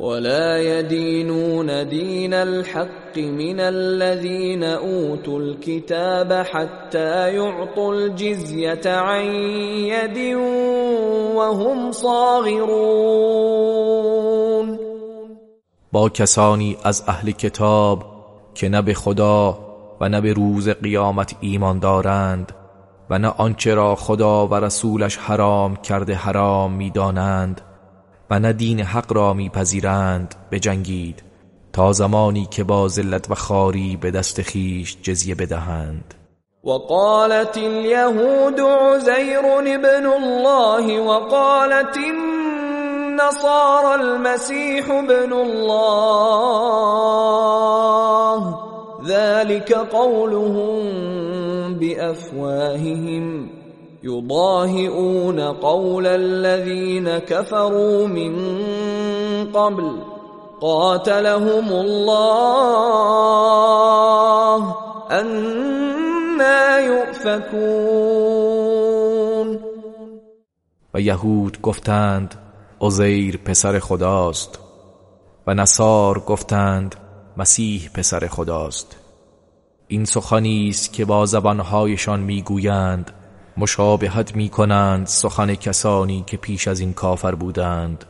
ولا يدينون دين الحق من الذين اوتوا الكتاب حتى يعطوا الجزيه عن يد وهم صاغرون با کسانی از اهل کتاب که نه به خدا و نه به روز قیامت ایمان دارند و نه آنچه را خدا و رسولش حرام کرده حرام می‌دانند و نه دین حق را میپذیرند بجنگید تا زمانی که با ذلت و خاری به دست خیش جزیه بدهند. وقالت اليهود عزير ابن الله وقالت النصارى المسيح ابن الله ذلك قولهم بافواههم يضاهئون قول الذين كفروا من قبل. قاتلهم الله. انا يؤفكون. و یهود گفتند عزیر پسر خداست. و نصار گفتند مسیح پسر خداست. این سخنی است که با زبانهایشان می‌گویند مشابهت می کنند سخن کسانی که پیش از این کافر بودند.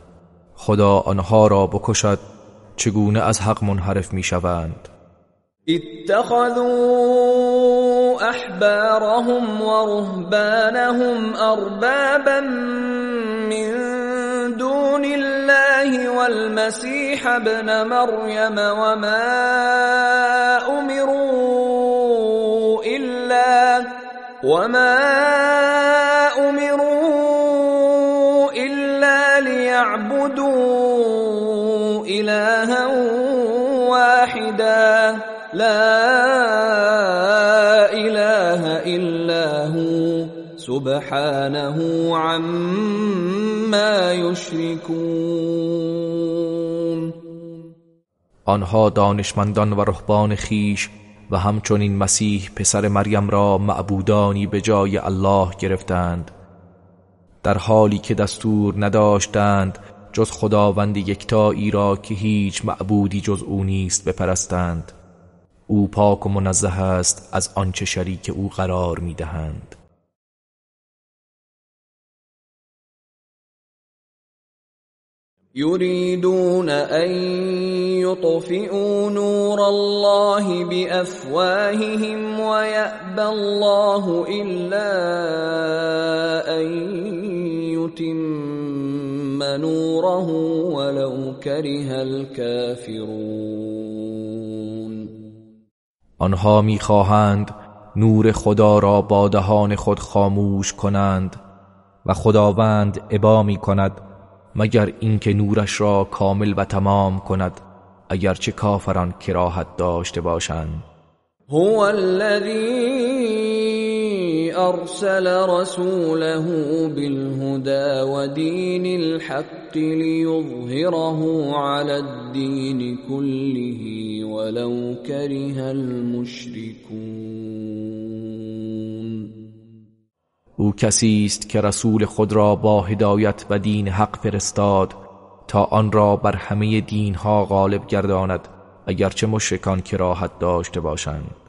خدا آنها را بکشد چگونه از حق منحرف می شوند اتخذوا احبارهم ورهبانهم اربابا من دون الله والمسيح ابن مريم وما امروا الا وما لا اله الا هو سبحانه عما يشركون. آنها دانشمندان و رهبان خیش و همچنین مسیح پسر مریم را معبودانی به جای الله گرفتند. در حالی که دستور نداشتند جز خداوند یکتایی را که هیچ معبودی جز او نیست بپرستند. او پاک و منزه است از آنچه شریک او قرار می‌دهند. يريدون ان يطفئوا نور الله بافواههم ويابى الله الا ان يتم نوره ولو كره الكافرون آنها می‌خواهند نور خدا را با دهان خود خاموش کنند و خداوند ابا می کند مگر اینکه نورش را کامل و تمام کند اگرچه کافران کراهت داشته باشند. هو الذي ارسل رسوله بالهدى ودين الحق ليظهره على الدين كله ولو كره المشركون. او کسی است که رسول خود را با هدایت و دین حق فرستاد تا آن را بر همه دینها غالب گرداند اگرچه مشرکان کراهت داشته باشند.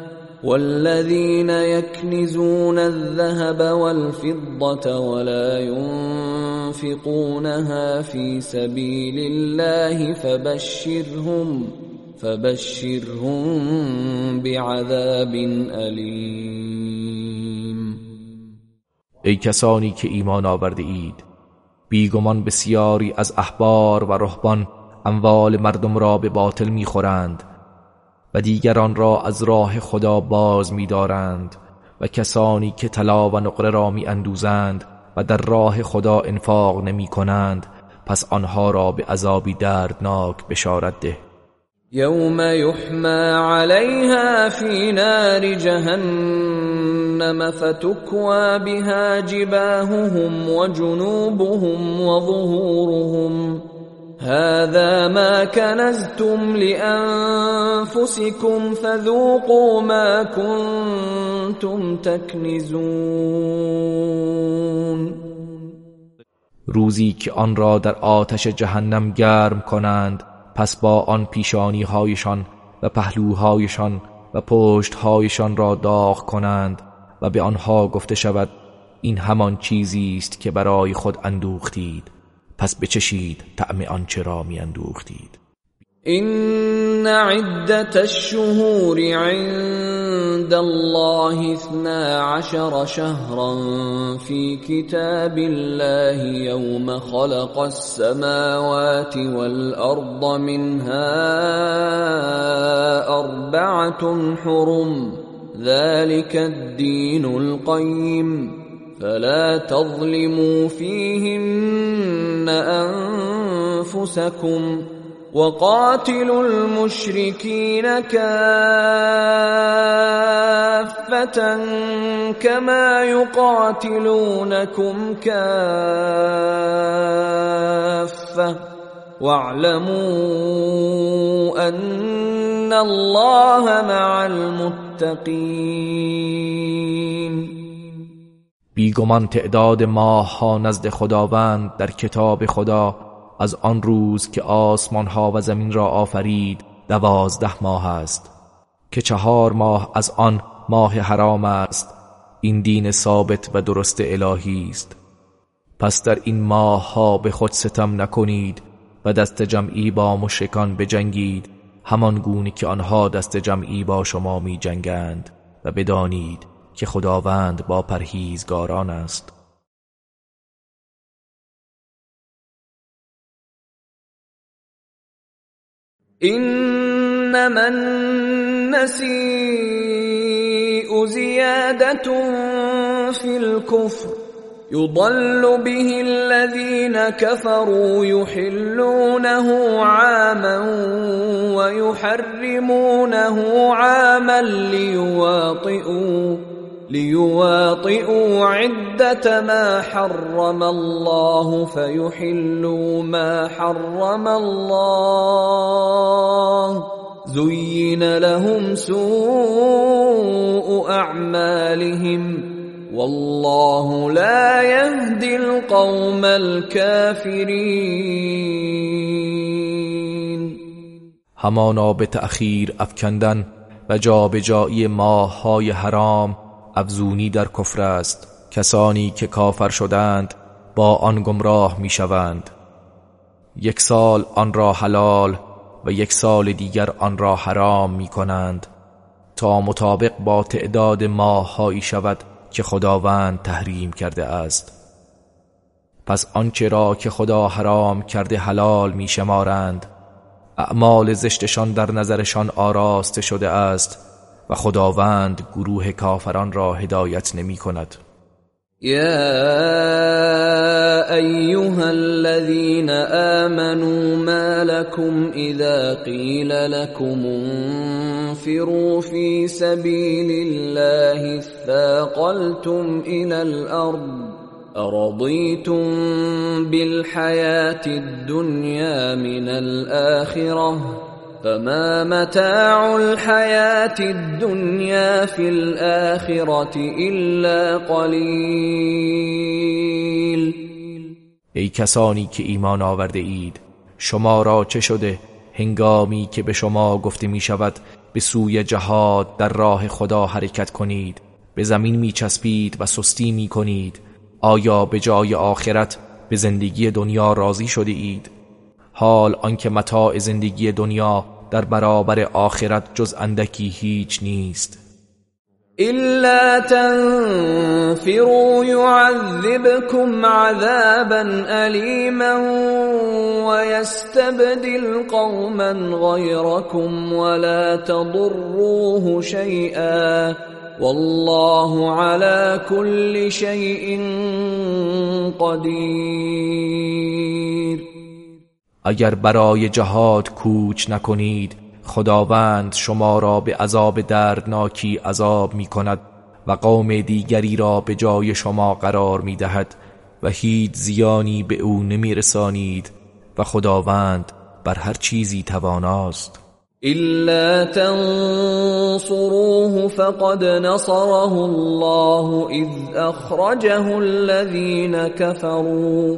والذين يكنزون الذهب والفضة ولا ينفقونها في سبيل الله فبشرهم فبشرهم بعذاب أليم. ای کسانی که ایمان آورده اید بیگمان بسیاری از احبار و رهبان اموال مردم را به باطل می‌خورند. و دیگران را از راه خدا باز می‌دارند و کسانی که طلا و نقره را می اندوزند و در راه خدا انفاق نمی کنند پس آنها را به عذابی دردناک بشارت ده. یوم یحما علیها فی نار جهنم فتکوا بها جباههم و جنوبهم و ظهورهم. هذا ما كنزتم لانفسكم فذوقوا ما كنتم تکنزون روزی که آن را در آتش جهنم گرم کنند پس با آن پیشانی هایشان و پهلوهایشان و پشتهایشان را داغ کنند و به آنها گفته شود این همان چیزی است که برای خود اندوختید. پس بچشید طعم آنچه را میاندوختید. این عدت الشهور عند الله اثنا عشر شهرا في كتاب الله يوم خلق السماوات والأرض منها أربعة حرم ذلك فلا تظلموا فيهن أنفسكم وقاتلوا المشركين كافة كما يقاتلونكم كافة. واعلموا أن الله مع المتقين. بیگمان تعداد ماه ها نزد خداوند در کتاب خدا از آن روز که آسمان ها و زمین را آفرید دوازده ماه است. که چهار ماه از آن ماه حرام است این دین ثابت و درست الهی است. پس در این ماه ها به خود ستم نکنید و دست جمعی با مشرکان بجنگید همان گونه که آنها دست جمعی با شما می جنگند و بدانید که خداوند با پرهیزگاران است. انما النسیء زیادت فی الكفر. يضل به الذين كفروا يحلونه عاما ويحرمونه عاما ليواطئوا. ليواطئوا عدة ما حرم الله فيحلوا ما حرم الله. زين لهم سوء أعمالهم. والله لا يهدي القوم الكافرين. همانا به تأخیر افکندن و جابجایی ماه های حرام افزونی در کفر است. کسانی که کافر شدند با آن گمراه می‌شوند. یک سال آن را حلال و یک سال دیگر آن را حرام می کنند تا مطابق با تعداد ماههایی شود که خداوند تحریم کرده است. پس آنچه را که خدا حرام کرده حلال می شمارند اعمال زشتشان در نظرشان آراسته شده است. و خداوند گروه کافران را هدایت نمی کند. يا ايها الذين امنوا ما لكم اذا قيل لكم انفروا في سبيل الله اثاقلتم الى الارض أرضيتم بالحياة الدنيا من الآخرة فما متاع الحياة الدنيا في الآخرة إلا قلیل ای کسانی که ایمان آورده اید شما را چه شده؟ هنگامی که به شما گفته می شود به سوی جهاد در راه خدا حرکت کنید به زمین می چسبید و سستی می کنید آیا به جای آخرت به زندگی دنیا راضی شده اید؟ حال آنکه متاع زندگی دنیا در برابر آخرت جز اندکی هیچ نیست. إلا تنفروا يعذبكم عذابا أليما ويستبدل قوما غيركم ولا تضروه شيئا والله على كل شيء قدیر اگر برای جهاد کوچ نکنید خداوند شما را به عذاب دردناکی عذاب می کند و قوم دیگری را به جای شما قرار می دهد و هیچ زیانی به او نمی رسانید و خداوند بر هر چیزی تواناست. إلا تنصروه فقد نصره الله إذ أخرجه الذين كفروا.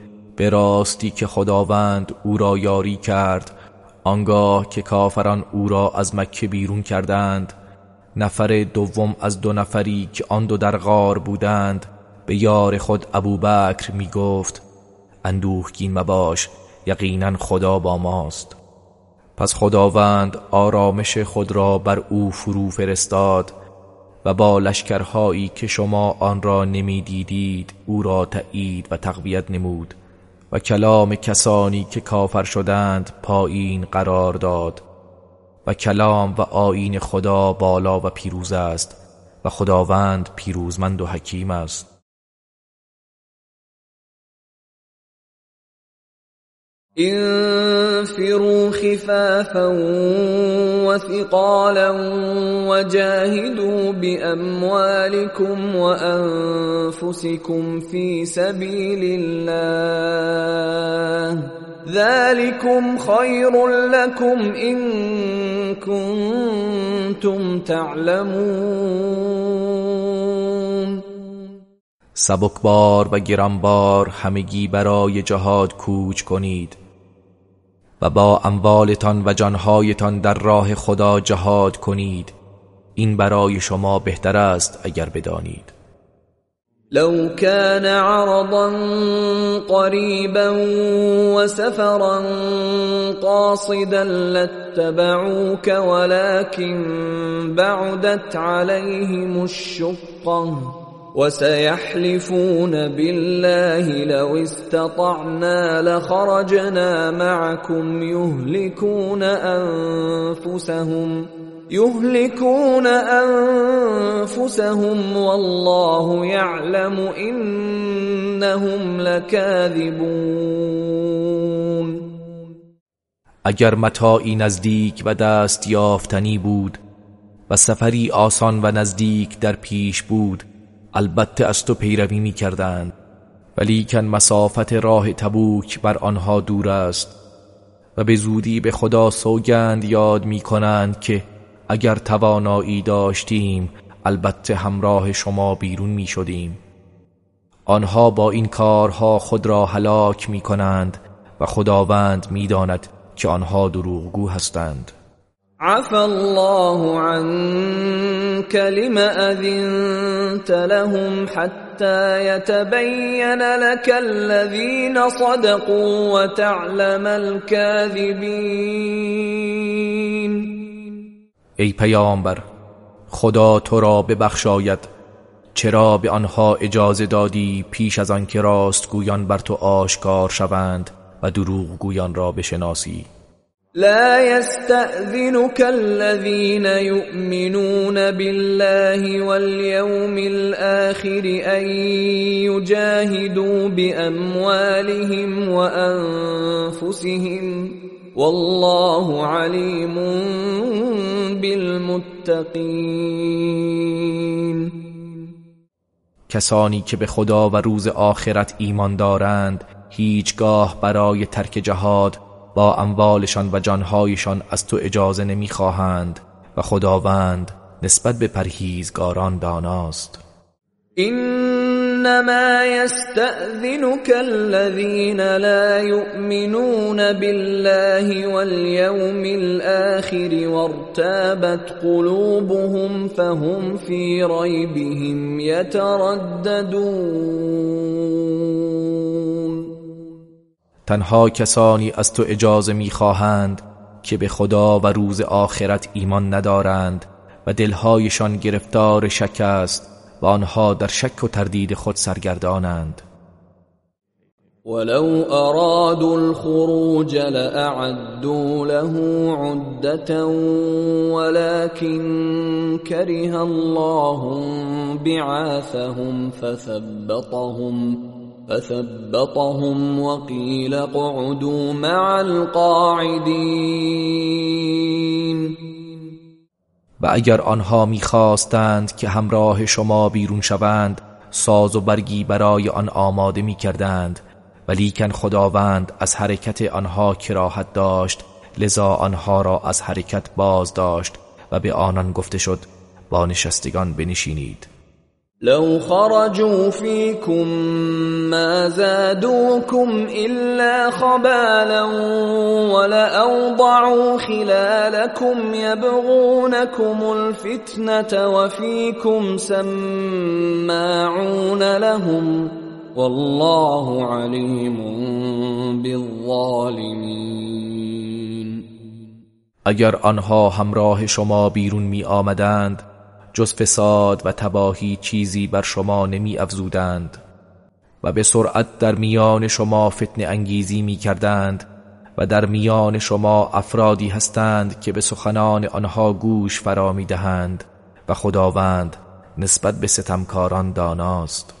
به راستی که خداوند او را یاری کرد آنگاه که کافران او را از مکه بیرون کردند نفر دوم از دو نفری که آن دو در غار بودند به یار خود ابوبکر می گفت اندوهگین مباش یقینا خدا با ماست. پس خداوند آرامش خود را بر او فرو فرستاد و با لشکرهایی که شما آن را نمی‌دیدید او را تأیید و تقویت نمود. و کلام کسانی که کافر شدند پایین قرار داد و کلام و آیین خدا بالا و پیروز است و خداوند پیروزمند و حکیم است. انفروا خفافا وثقالا وجاهدوا باموالكم وانفسكم في سبيل الله ذلكم خير لكم ان كنتم تعلمون سبکبار و گرانبار همگی برای جهاد کوچ کنید. و با اموالتان و جانهایتان در راه خدا جهاد کنید. این برای شما بهتر است اگر بدانید. لو كان عرضا قريبا وسفرا قاصدا لاتبعوك ولكن بعدت عليهم الشقه وسيحلفون بالله لو استطعنا لخرجنا معكم يهلكون انفسهم يهلكون انفسهم والله يعلم انهم لكاذبون. اگر متاعی نزدیک و دست یافتنی بود و سفری آسان و نزدیک در پیش بود البته از تو پیروی می کردند ولیکن مسافت راه تبوک بر آنها دور است و به زودی به خدا سوگند یاد می کنند که اگر توانایی داشتیم البته همراه شما بیرون می شدیم آنها با این کارها خود را هلاک می کنند و خداوند می داند که آنها دروغگو هستند. عفى الله عنك لم أذنت لهم حتى يتبين لك الذين صدقوا وتعلم الكاذبين. ای پیامبر خدا تو را ببخشاید چرا به آنها اجازه دادی پیش از آنکه راستگویان بر تو آشکار شوند و دروغگویان را بشناسی؟ لا يستأذنك الذين يؤمنون بالله واليوم الآخر أن يجاهدوا بأموالهم وأنفسهم والله عليم بالمتقين. کسانی که به خدا و روز آخرت ایمان دارند هیچگاه برای ترک جهاد با اموالشان و جانهایشان از تو اجازه نمی‌خواهند و خداوند نسبت به پرهیزگاران داناست. انما يستأذنك الذين لا يؤمنون بالله واليوم الآخر وارتابت قلوبهم فهم في ريبهم يترددون تنها کسانی از تو اجازه می‌خواهند که به خدا و روز آخرت ایمان ندارند و دلهایشان گرفتار شک است و آنها در شک و تردید خود سرگردانند. ولو ارادوا الخروج لأعدوا له عدة ولكن كره الله بعاثهم فثبطهم فثبطهم وقيل اقعدوا مع القاعدين. و اگر آنها می‌خواستند که همراه شما بیرون شوند ساز و برگی برای آن آماده می‌کردند. ولیکن خداوند از حرکت آنها کراهت داشت لذا آنها را از حرکت باز داشت و به آنان گفته شد با نشستگان بنشینید. لو خرجوا فيكم ما زادوكم إلا خبالا ولأوضعوا خلالكم يبغونكم الفتنة وفيكم سماعون لهم والله عليم بالظالمين. اگر آنها همراه شما بیرون می آمدند جز فساد و تباهی چیزی بر شما نمی افزودند و به سرعت در میان شما فتن انگیزی می کردند و در میان شما افرادی هستند که به سخنان آنها گوش فرا می دهند و خداوند نسبت به ستمکاران داناست.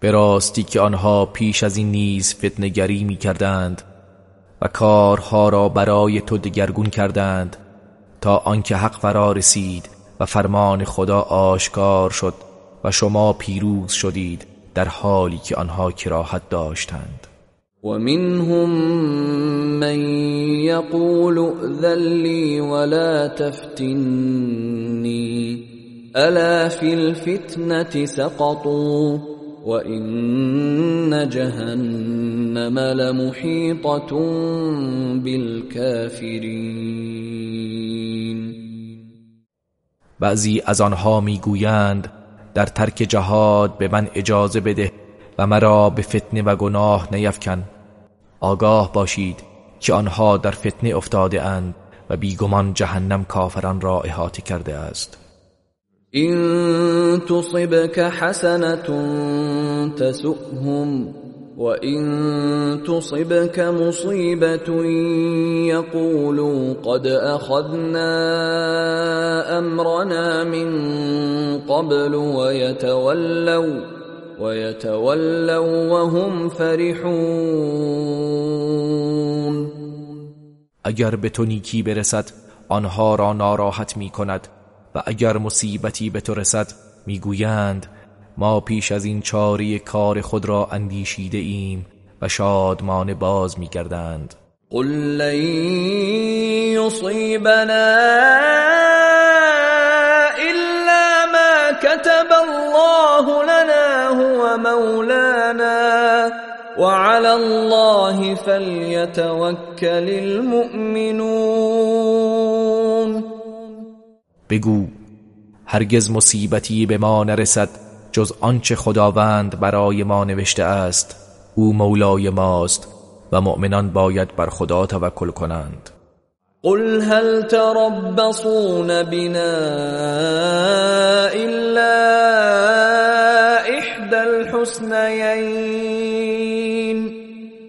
به راستی که آنها پیش از این نیز فتنگری می کردند و کارها را برای تو دگرگون کردند تا آنکه حق فرا رسید و فرمان خدا آشکار شد و شما پیروز شدید در حالی که آنها کراهت داشتند. ومنهم من يقول ائذن ولا تفتني الا في الفتنه سقطوا؟ وان جهنم لمحيطه بالكافرين. بعضی از آنها می‌گویند در ترک جهاد به من اجازه بده و مرا به فتنه و گناه نیفکن. آگاه باشید که آنها در فتنه افتاده اند و بیگمان جهنم کافران را احاطه کرده است. إن تصبك حسنة تسؤهم وإن تصبك مصيبة يقولوا قد أخذنا أمرنا من قبل ويتولوا ويتولوا وهم فرحون. اگر به تو نیکی برسد آنها را ناراحت می کند اگر مصیبتی به تو رسد می‌گویند ما پیش از این چاری کار خود را اندیشیده ایم و شادمان باز میگردند. قل لن یصیبنا الا ما كتب الله لنا هو مولانا وعلى الله فليتوكل المؤمنون. بگو هرگز مصیبتی به ما نرسد جز آنچه خداوند برای ما نوشته است. او مولای ماست و مؤمنان باید بر خدا توکل کنند. قل هل تربصون بنا الا احدى الحسنيين؟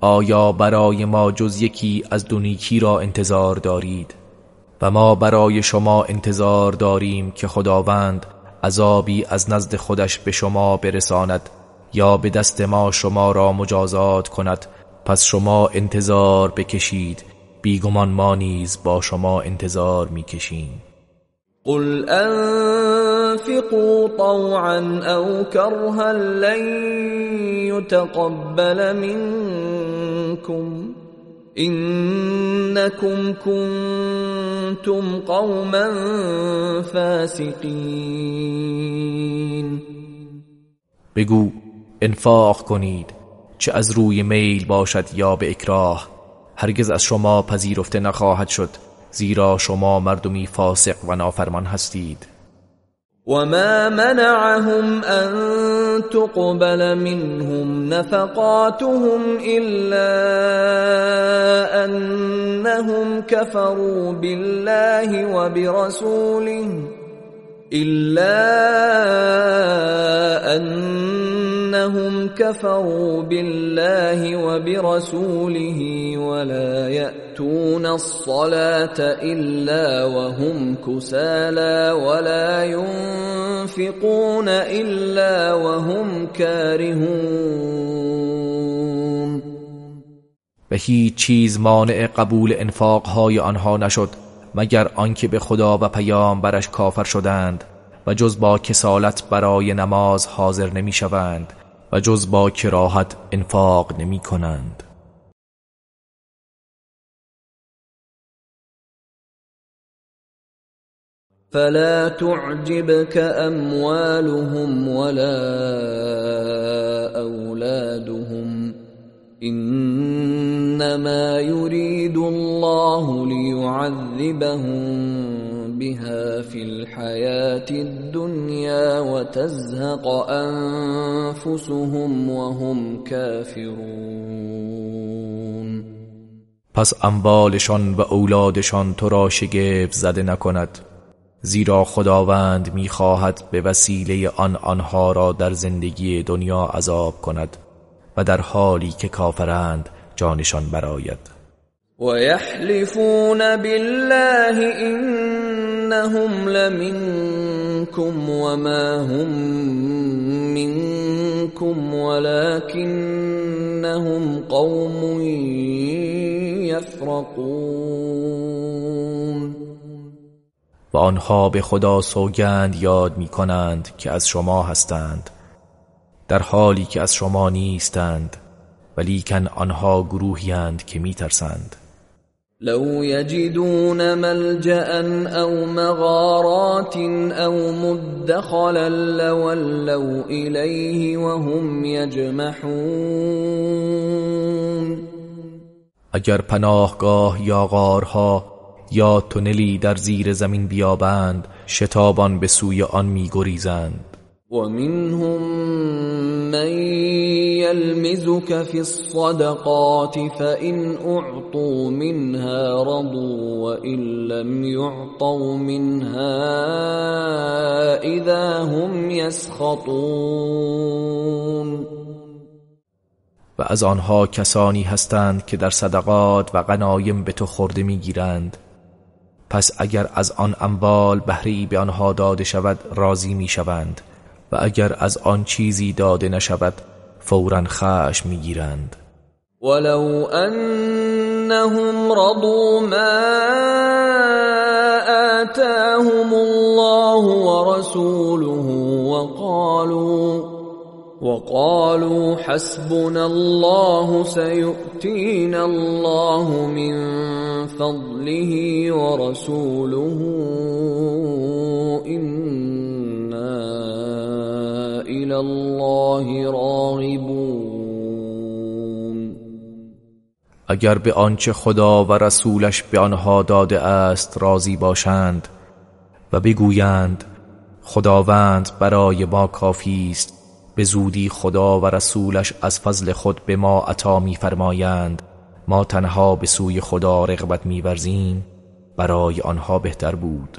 آیا برای ما جز یکی از دونیکی را انتظار دارید؟ و ما برای شما انتظار داریم که خداوند عذابی از نزد خودش به شما برساند یا به دست ما شما را مجازات کند. پس شما انتظار بکشید. بیگمان ما نیز با شما انتظار می‌کشیم. قل انفقوا طوعا او کرها لن يتقبل منكم انكم كنتم قوما فاسقین بگو انفاق کنید چه از روی میل باشد یا به اکراه. هرگز از شما پذیرفته نخواهد شد زیرا شما مردمی فاسق و نافرمان هستید. وما منعهم ان تقبل منهم نفقاتهم الا انهم كفروا بالله وبرسوله الا انهم كفروا بالله وبرسوله ولا ياتون الصلاه الا وهم كسالى ولا ينفقون الا وهم كارهون. به هیچ چیز مانع قبول انفاقهای آنها نشد مگر آنکه به خدا و پیامبرش کافر شدند و جز با کسالت برای نماز حاضر نمی شوند و جز با کراهت انفاق نمی کنند. فلا تعجبك اموالهم ولا اولادهم انما يريد الله ليعذبهم بها في الحياة الدنيا وتزهق انفسهم وهم كافرون. پس اموالشان و اولادشان تو را شگفت زده نکند. زیرا خداوند می‌خواهد به وسیله آن آنها را در زندگی دنیا عذاب کند و در حالی که کافرند جانشان براید ويحلفون بالله انهم لمنكم وما هم منكم ولكنهم قوم يفرقون. و آنها به خدا سوگند یاد می کنند که از شما هستند در حالی که از شما نیستند ولیکن آنها گروهیند که می ترسند لو يجدون ملجا او مغارات او مدخلا لولوا اليه وهم يجمحون. اگر پناهگاه یا غارها یا تونلی در زیر زمین بیابند شتابان به سوی آن میگریزند. ومنهم من يلمزك في الصدقات فإن أعطوا منها رضوا وإن لم يعطوا منها إذا هم يسخطون. و از آنها کسانی هستند که در صدقات و غنایم به تو خورده می‌گیرند. پس اگر از آن اموال بهری به آنها داده شود راضی می‌شوند. و اگر از آن چیزی داده نشود فورا خشم می‌گیرند. ولو انهم رضوا ما آتاهم الله ورسوله وقالوا وقالوا حسبنا الله سيؤتينا الله من فضله ورسوله إنا إلى الله راغبون اگر به آنچه خدا و رسولش به آنها داده است راضی باشند و بگویند خداوند برای ما کافی است به زودی خدا و رسولش از فضل خود به ما عطا میفرمایند. ما تنها به سوی خدا رغبت میورزیم برای آنها بهتر بود.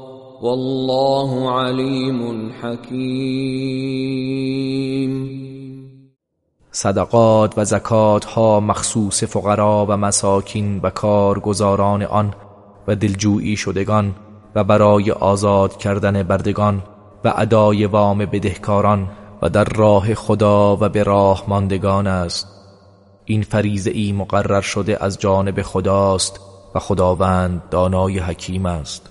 والله علیم حکیم. صدقات و زکات ها مخصوص فقرا و مساکین و کارگزاران آن و دلجویی شدگان و برای آزاد کردن بردگان و ادای وام بدهکاران و در راه خدا و به راه ماندگان است. این فریزه ای مقرر شده از جانب خداست و خداوند دانای حکیم است.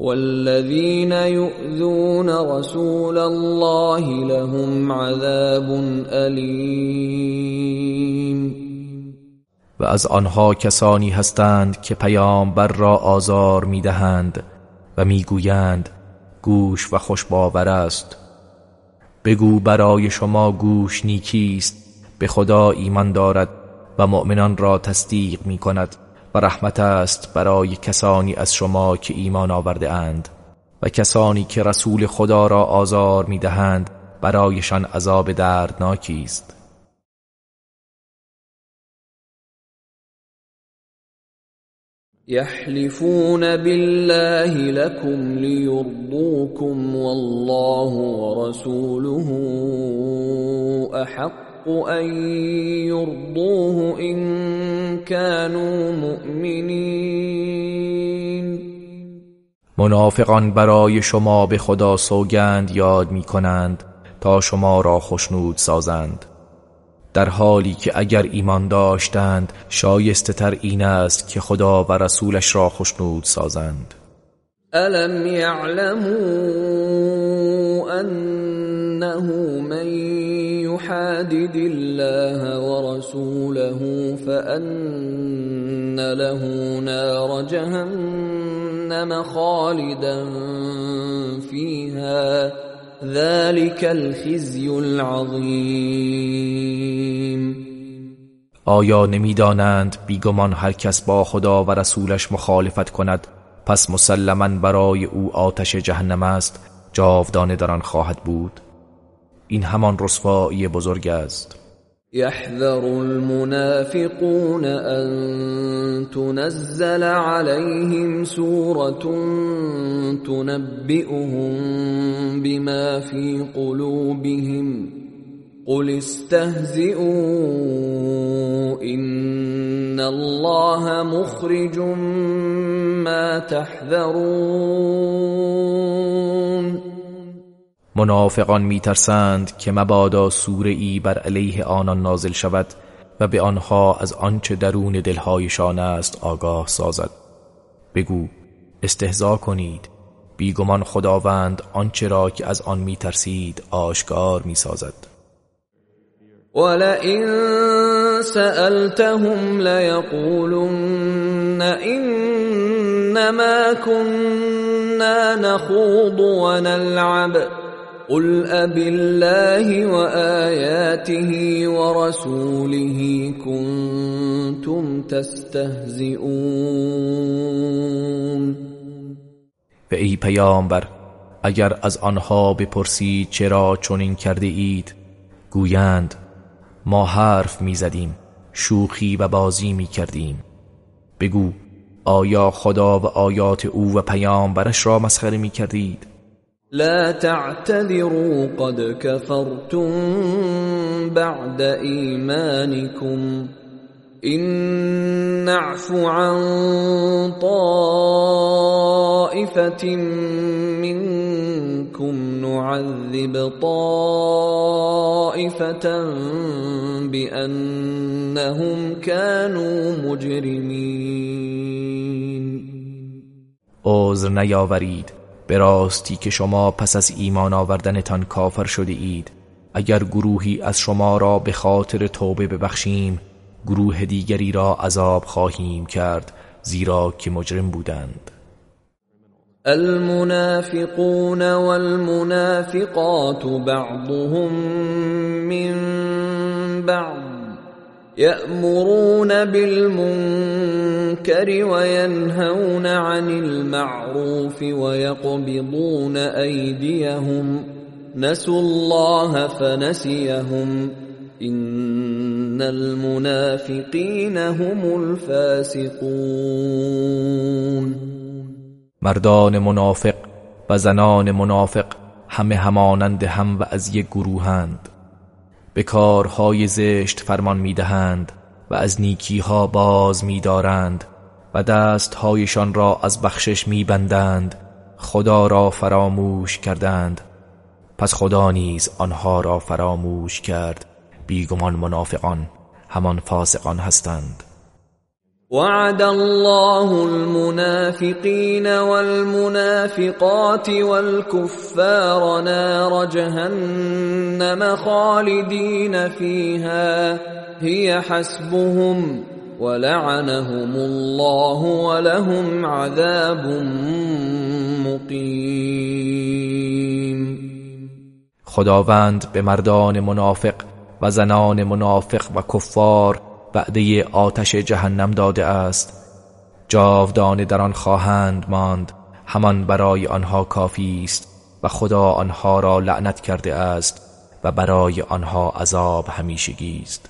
والذين يؤذون رسول الله لهم عذاب الیم و از آنها کسانی هستند که پیامبر را آزار می‌دهند و می‌گویند گوش و خوش باور است. بگو برای شما گوش نیکیست به خدا ایمان دارد و مؤمنان را تصدیق می کند و رحمت است برای کسانی از شما که ایمان آورده اند و کسانی که رسول خدا را آزار می‌دهند برایشان عذاب دردناکی است. يحلفون بالله لكم ليرضوكم والله ورسوله احق الحق ان يرضوه ان كانوا مؤمنین منافقان برای شما به خدا سوگند یاد می کنند تا شما را خشنود سازند. در حالی که اگر ایمان داشتند شایسته تر این است که خدا و رسولش را خشنود سازند. الم يعلموا انه من يحادد الله ورسوله فأن له نار جهنم خالدا فيها ذلك الخزي العظيم. آیا نمی‌دانند بیگمان هر کس با خدا و رسولش مخالفت کند پس مسلما برای او آتش جهنم است جاودانه در آن خواهد بود؟ این همان رسوایی بزرگ است. يحذر المنافقون ان تنزل عليهم سوره تنبئهم بما في قلوبهم. قل استهزئوا ان الله مخرج ما تحذرون. منافقان میترسند که مبادا سوره ای بر علیه آنان نازل شود و به آنها از آنچه درون دلهایشان است آگاه سازد. بگو استهزا کنید. بیگمان خداوند آنچه را که از آن میترسید آشکار می‌سازد. ولئن سألتهم ليقولن انما كنا نخوض ونلعب. قل أب الله وآياته ورسوله كنتم تستهزئون و ای پیامبر اگر از آنها بپرسید چرا چنین کرده اید گویند ما حرف می‌زدیم شوخی و بازی می کردیم. بگو آیا خدا و آیات او و پیامبرش را مسخره می کردید؟ لا تعتذروا قد كفرتم بعد ایمانكم إن نعف عن طائفة منكم نعذب طائفة بأنهم كانوا مجرمين. عذر نیاورید. به راستی که شما پس از ایمان آوردنتان کافر شده اید. اگر گروهی از شما را به خاطر توبه ببخشیم گروه دیگری را عذاب خواهیم کرد زیرا که مجرم بودند. المنافقون والمنافقات بعضهم من بعض. يأمرون بالمنكر وينهون عن المعروف ويقبضون أيديهم. نسوا الله فنسيهم. إن المنافقين هم الفاسقون. مردان منافق و زنان منافق همه همانند هم و از یک گروهند. به کارهای زشت فرمان می‌دهند و از نیکیها باز میدارند و دستهایشان را از بخشش میبندند. خدا را فراموش کردند. پس خدا نیز آنها را فراموش کرد. بیگمان منافقان همان فاسقان هستند. وعد الله المنافقين والمنافقات والكفار نار جهنم خالدين فيها هي حسبهم ولعنهم الله ولهم عذاب مقيم. خداوند به مردان منافق و زنان منافق و وعده آتش جهنم داده است. جاودانه در آن خواهند ماند. همان برای آنها کافی است و خدا آنها را لعنت کرده است و برای آنها عذاب همیشگی است.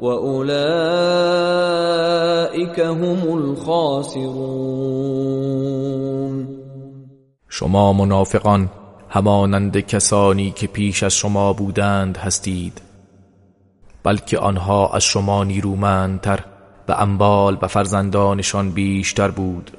واولئك هم الخاسرون شما منافقان همانند کسانی که پیش از شما بودند هستید. بلکه آنها از شما نیرومندتر و انبال و فرزندانشان بیشتر بود.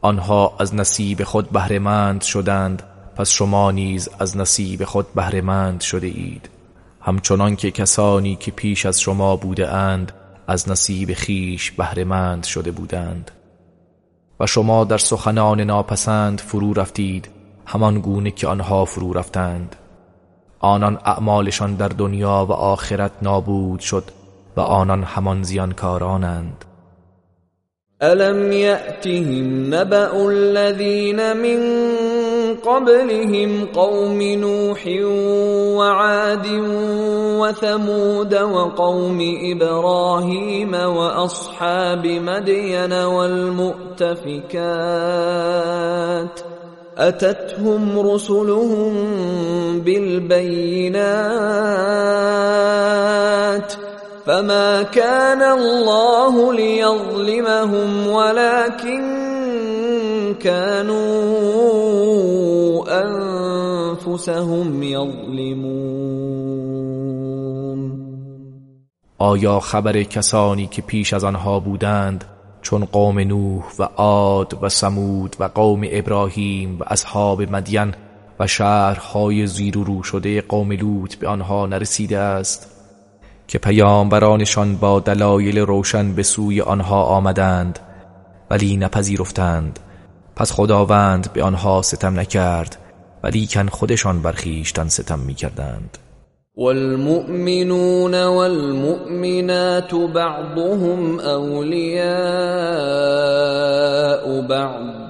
آنها از نصیب خود بهرهمند شدند پس شما نیز از نصیب خود بهرهمند شده اید. همچنان که کسانی که پیش از شما بوده اند از نصیب خیش بهرهمند شده بودند. و شما در سخنان ناپسند فرو رفتید همان گونه که آنها فرو رفتند. آنان اعمالشان در دنیا و آخرت نابود شد و آنان همان زیانکارانند. الم یأتهم نبأ الذین من قبلهم قوم نوح وعاد وثمود وقوم إبراهيم وأصحاب مدين والمؤتفكات أتتهم رسلهم بالبينات فما كان الله ليظلمهم ولكن كانوا انفسهم یظلمون آیا خبر کسانی که پیش از آنها بودند چون قوم نوح و عاد و سمود و قوم ابراهیم و اصحاب مدین و شهرهای زیر و رو شده قوم لوط به آنها نرسیده است که پیامبرانشان با دلایل روشن به سوی آنها آمدند ولی نپذیرفتند؟ پس خداوند به آنها ستم نکرد ولیکن خودشان برخیشتن ستم می‌کردند. والمؤمنون والمؤمنات بعضهم اولیاء بعض.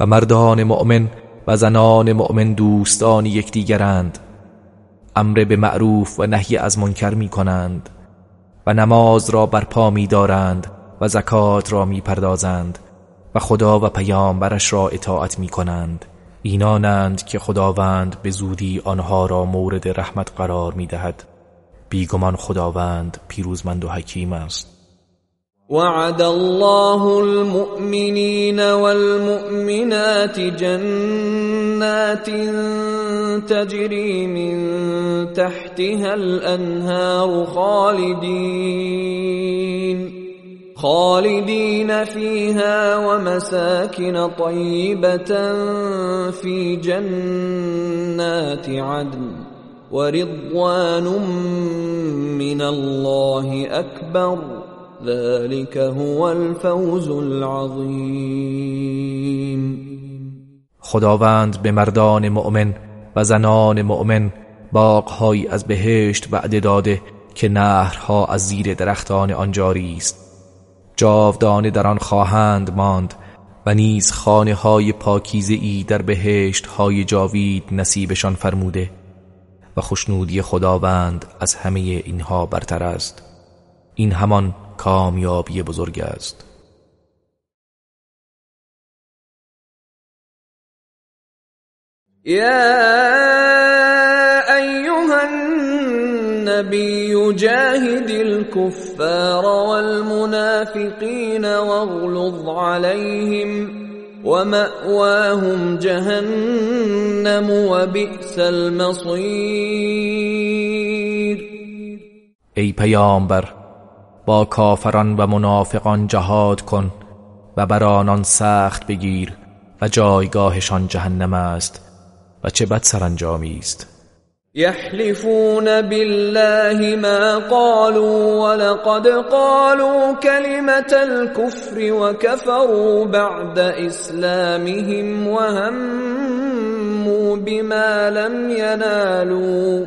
و مردان مؤمن و زنان مؤمن دوستان یکدیگرند. امر به معروف و نهی از منکر می کنند و نماز را برپا می دارند و زکات را می پردازند و خدا و پیامبرش را اطاعت می کنند. اینانند که خداوند به زودی آنها را مورد رحمت قرار می دهد. بیگمان خداوند پیروزمند و حکیم است. وعد الله المؤمنين والمؤمنات جنات تجري من تحتها الأنهار خالدين خالدين فيها ومساكن طيبة في جنات عدن ورضوان من الله أكبر. ذلك هو الفوز العظیم خداوند به مردان مؤمن و زنان مؤمن باغهایی از بهشت وعده داده که نهرها از زیر درختان آن جاری است. جاودانه در آن خواهند ماند و نیز خانه های پاکیزه ای در بهشت های جاوید نصیبشان فرموده و خوشنودی خداوند از همه اینها برتر است. این همان کامیابی بزرگ است. یا ایها النبی جاهد الكفار والمنافقین واغلظ عليهم ومأواهم جهنم وبئس المصیر ای پیامبر با کافران و منافقان جهاد کن و بر آنان سخت بگیر و جایگاهشان جهنم است و چه بد سرانجامی است. یحلفون بالله ما قالوا ولقد قالوا كلمة الكفر وكفروا بعد اسلامهم وهموا بما لم ينالوا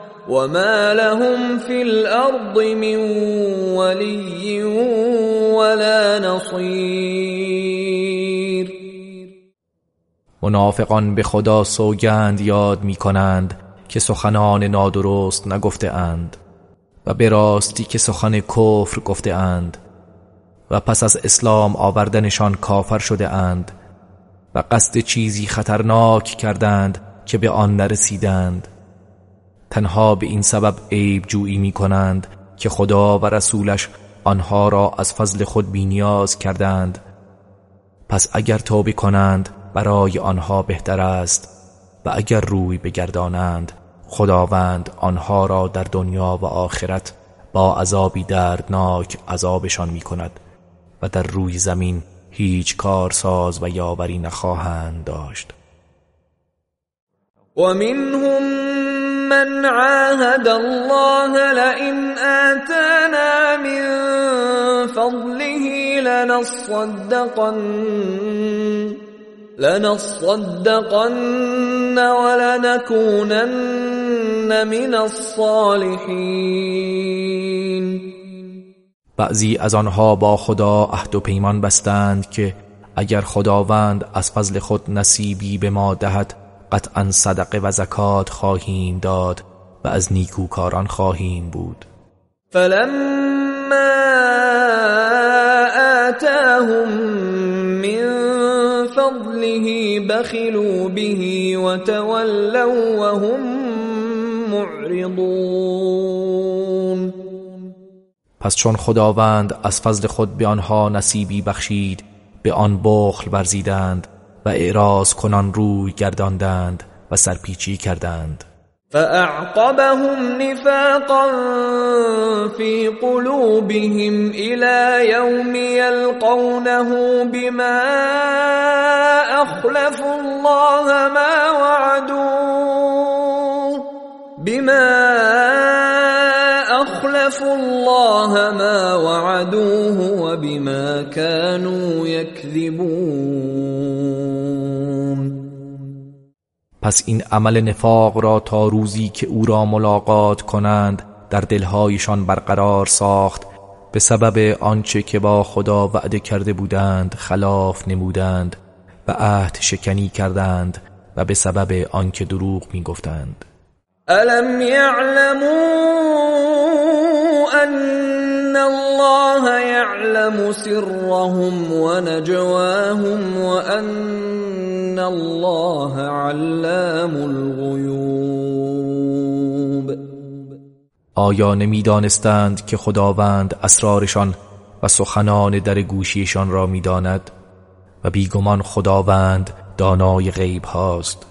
وما لهم في الارض من ولي ولا نصیر منافقان به خدا سوگند یاد می کنند که سخنان نادرست نگفته اند و به راستی که سخن کفر گفته اند و پس از اسلام آوردنشان کافر شده اند و قصد چیزی خطرناک کردند که به آن نرسیدند. تنها به این سبب عیب جویی می کنند که خدا و رسولش آنها را از فضل خود بینیاز کردند. پس اگر توبه کنند برای آنها بهتر است و اگر روی بگردانند خداوند آنها را در دنیا و آخرت با عذابی دردناک عذابشان می کند و در روی زمین هیچ کارساز و یاوری نخواهند داشت. و منهم من عاهد الله لئن آتانا من فضله لنصدقن لنصدقن ولنكونن من الصالحین بعضی از آنها با خدا عهد و پیمان بستند که اگر خداوند از فضل خود نصیبی به ما دهد قطعا صدقه و زکات خواهیم داد و از نیکوکاران خواهیم بود. فلما آتاهم من فضله بخلوا به وتولوا وهم معرضون. پس چون خداوند از فضل خود به آنها نصیبی بخشید به آن بخل ورزیدند و اعراض کنان روی گرداندند و سرپیچی کردند. فأعقبهم نفاقا في قلوبهم إلى يوم يلقونه بما أخلفوا الله ما وعدوه بما أخلفوا الله ما وعدوه وبما كانوا يكذبون. پس این عمل نفاق را تا روزی که او را ملاقات کنند در دلهایشان برقرار ساخت. به سبب آنچه که با خدا وعده کرده بودند خلاف نمودند و عهد شکنی کردند و به سبب آنکه دروغ می‌گفتند. الم یعلموا ان الله یعلم سرهم و نجواهم و ان الله علام الغیوب آیا نمی‌دانستند که خداوند اسرارشان و سخنان در گوشیشان را می‌داند؟ و بیگمان خداوند دانای غیب هاست.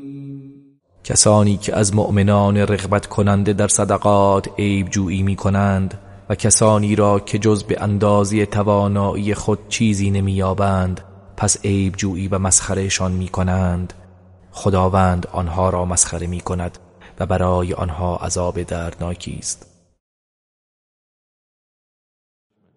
کسانی که از مؤمنان رغبت کننده در صدقات عیب جویی می کنند و کسانی را که جز به اندازی توانایی خود چیزی نمییابند پس عیب جویی و مسخرهشان می کنند خداوند آنها را مسخره می کند و برای آنها عذاب دردناکی است.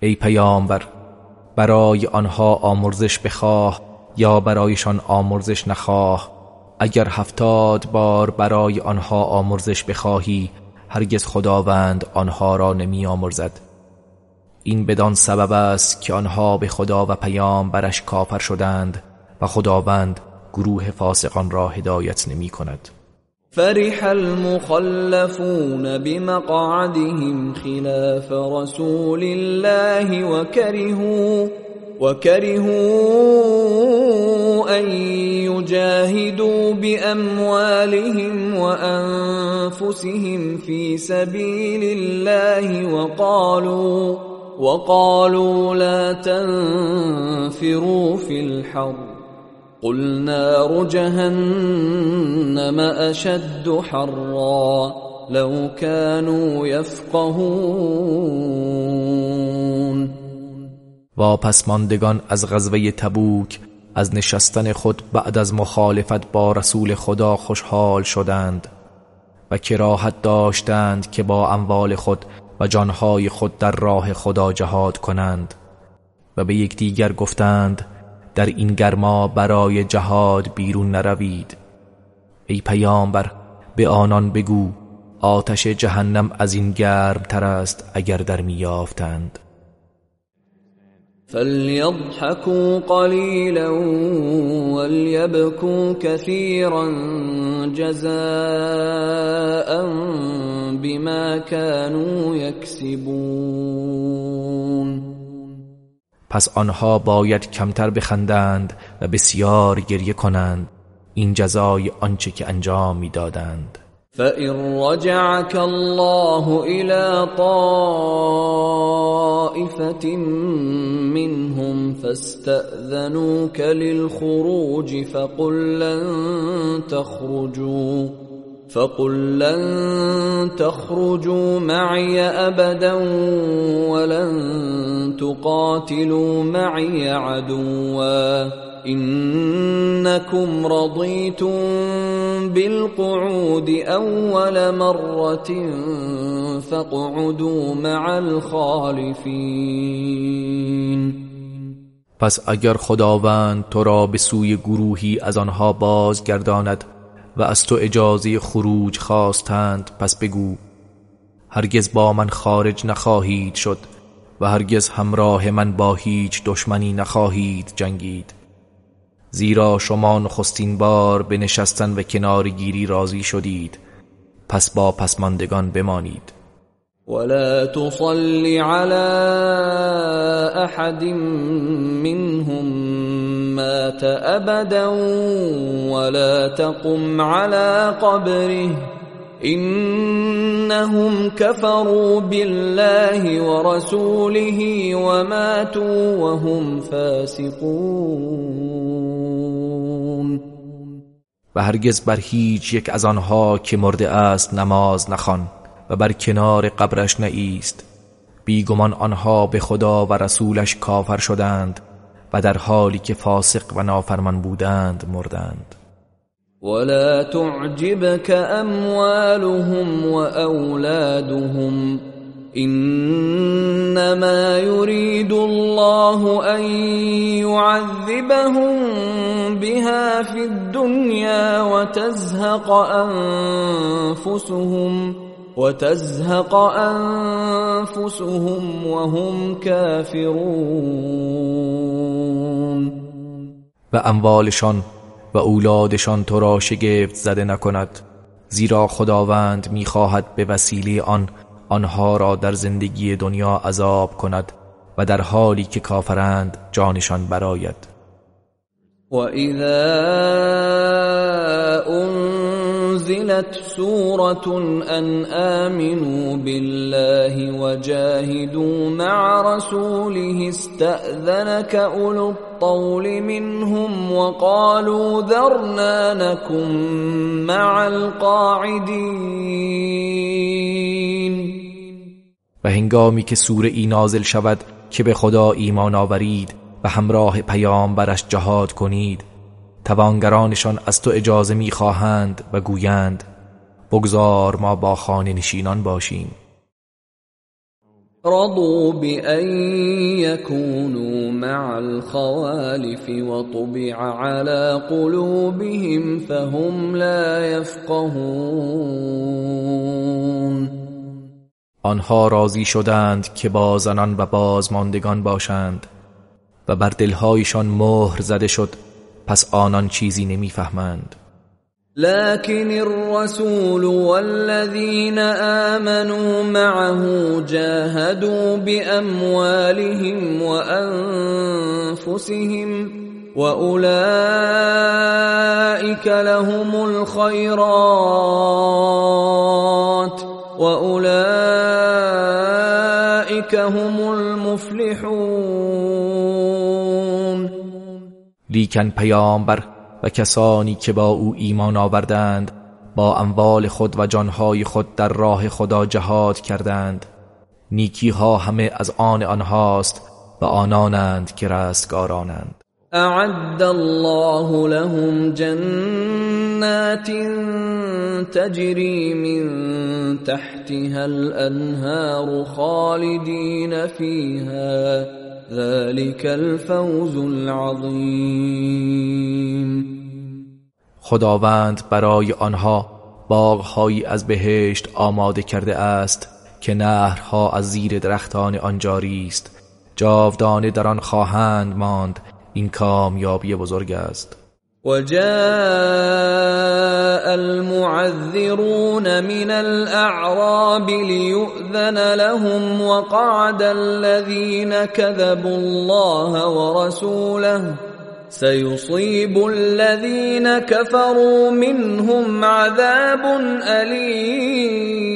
ای پیامبر برای آنها آمرزش بخواه یا برایشان آمرزش نخواه. اگر هفتاد بار برای آنها آمرزش بخواهی هرگز خداوند آنها را نمی آمرزد این بدان سبب است که آنها به خدا و پیام برش کافر شدند و خداوند گروه فاسقان را هدایت نمی کند فرح المخلفون بمقعدهم خلاف رسول الله وكرهوا وكرهوا أن يجاهدوا بأموالهم وأنفسهم في سبيل الله وقالوا وقالوا لا تنفروا في الحر قل نار جهنم أشد حرا لو كانوا يفقهون. واپسماندگان از غزوه تبوک از نشستن خود بعد از مخالفت با رسول خدا خوشحال شدند و کراهت داشتند که با اموال خود و جانهای خود در راه خدا جهاد کنند و به یکدیگر گفتند در این گرما برای جهاد بیرون نروید. ای پیامبر به آنان بگو آتش جهنم از این گرم تر است اگر در میافتند فليضحكوا قليلا وليبكوا كثيرا جزاء بما كانوا يكسبون. پس آنها باید کمتر بخندند و بسیار گریه کنند. این جزای آنچه که انجام می‌دادند. فإن رجعك الله إلى طائفة منهم فاستأذنوك للخروج فقل لن تخرجوا فقل لن تخرجوا معي أبدا ولن تقاتلوا معي عدواً انكم رضيتم بالقعود اول مره فاقعدوا مع الخالفين پس اگر خداوند تو را به سوی گروهی از آنها بازگرداند و از تو اجازه خروج خواستند پس بگو هرگز با من خارج نخواهید شد و هرگز همراه من با هیچ دشمنی نخواهید جنگید. زیرا شما نخستین بار به نشستن و کنارگیری راضی شدید پس با پسماندگان بمانید. ولا تصل على احد منهم مات ابدا ولا تقم على قبره. انهم كفروا بالله ورسوله وماتوا وهم فاسقون. و هرگز بر هیچ یک از آنها که مرده است نماز نخوان. و بر کنار قبرش نایست. بیگمان آنها به خدا و رسولش کافر شدند و در حالی که فاسق و نافرمان بودند مردند. ولا تعجبك اموالهم واولادهم انما يريد الله ان يعذبهم بها في الدنيا وتزهق انفسهم وتزهق انفسهم وهم كافرون. و اموالشان و اولادشان تو را شگفت زده نکند. زیرا خداوند می‌خواهد به وسیله آن آنها را در زندگی دنیا عذاب کند و در حالی که کافرند جانشان براید و اذا انزلت سورة ان آمنوا بالله وجاهدوا مع رسوله استأذنك اولو الطول منهم وقالوا ذرنا نكن مع القاعدين. و هنگامی که سوره ای نازل شود که به خدا ایمان آورید و همراه پیامبرش جهاد کنید توانگرانشان از تو اجازه می‌خواهند و گویند بگذار ما با خانه نشینان باشیم. رضوا بأن يكونوا مع الخوالف وطبع على قلوبهم فهم لا يفقهون. آنها راضی شدند که با زنان و بازماندگان باشند و بر دلهایشان مهر زده شد. پس آنان چیزی نمی‌فهمند. لكن الرسول والذين آمنوا معه جاهدوا بأموالهم وأنفسهم وأولئك لهم الخيرات وأولئك هم المفلحون. لیکن پیامبر و کسانی که با او ایمان آوردند با اموال خود و جانهای خود در راه خدا جهاد کردند. نیکی ها همه از آن آنهاست و آنانند که رستگارانند. اعد الله لهم جنات تجري من تحتها الانهار خالدين فيها ذلك الفوز العظیم خداوند برای آنها باغهایی از بهشت آماده کرده است که نهرها از زیر درختان آن جاری است. جاودانه در آن خواهند ماند. این کامیابی بزرگ است. وجاء المعذرون من الأعراب ليؤذن لهم وقعد الذين كذبوا الله ورسوله سيصيب الذين كفروا منهم عذاب أليم.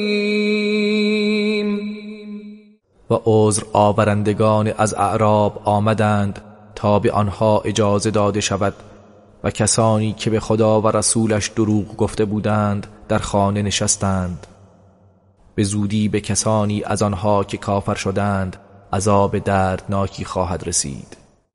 و عذر آورندگان از اعراب آمدند تا به آنها اجازه داده شود. و کسانی که به خدا و رسولش دروغ گفته بودند در خانه نشستند. به زودی به کسانی از آنها که کافر شدند عذاب دردناکی خواهد رسید.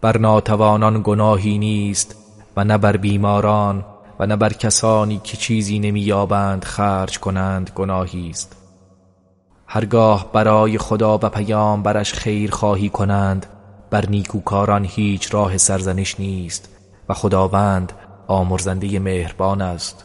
بر ناتوانان گناهی نیست و نه بر بیماران و نه بر کسانی که چیزی نمییابند خرج کنند گناهی است. هرگاه برای خدا و پیام برش خیر خواهی کنند بر نیکوکاران هیچ راه سرزنش نیست و خداوند آمرزنده مهربان است.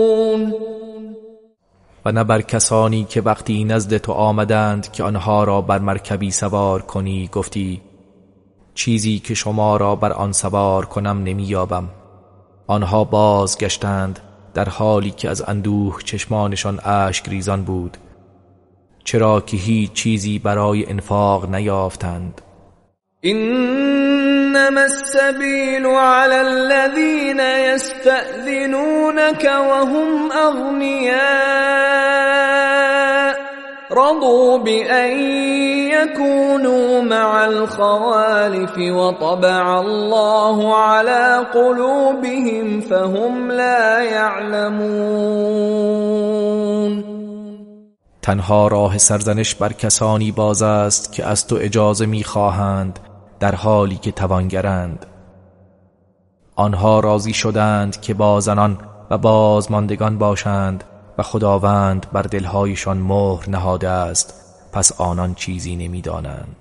و نه بر کسانی که وقتی نزد تو آمدند که آنها را بر مرکبی سوار کنی گفتی چیزی که شما را بر آن سوار کنم نمییابم. آنها بازگشتند در حالی که از اندوه چشمانشان اشک ریزان بود چرا که هیچ چیزی برای انفاق نیافتند. إنما السبيل على الذين يستأذنونك وهم أغنياء. رضوا بأن يكونوا مع الخوالف وطبع الله على قلوبهم فهم لا يعلمون. تنها راه سرزنش بر کسانی باز است که از تو اجازه می‌خواهند در حالی که توانگرند. آنها راضی شدند که با زنان و بازماندگان باشند و خداوند بر دلهایشان مهر نهاده است پس آنان چیزی نمی‌دانند.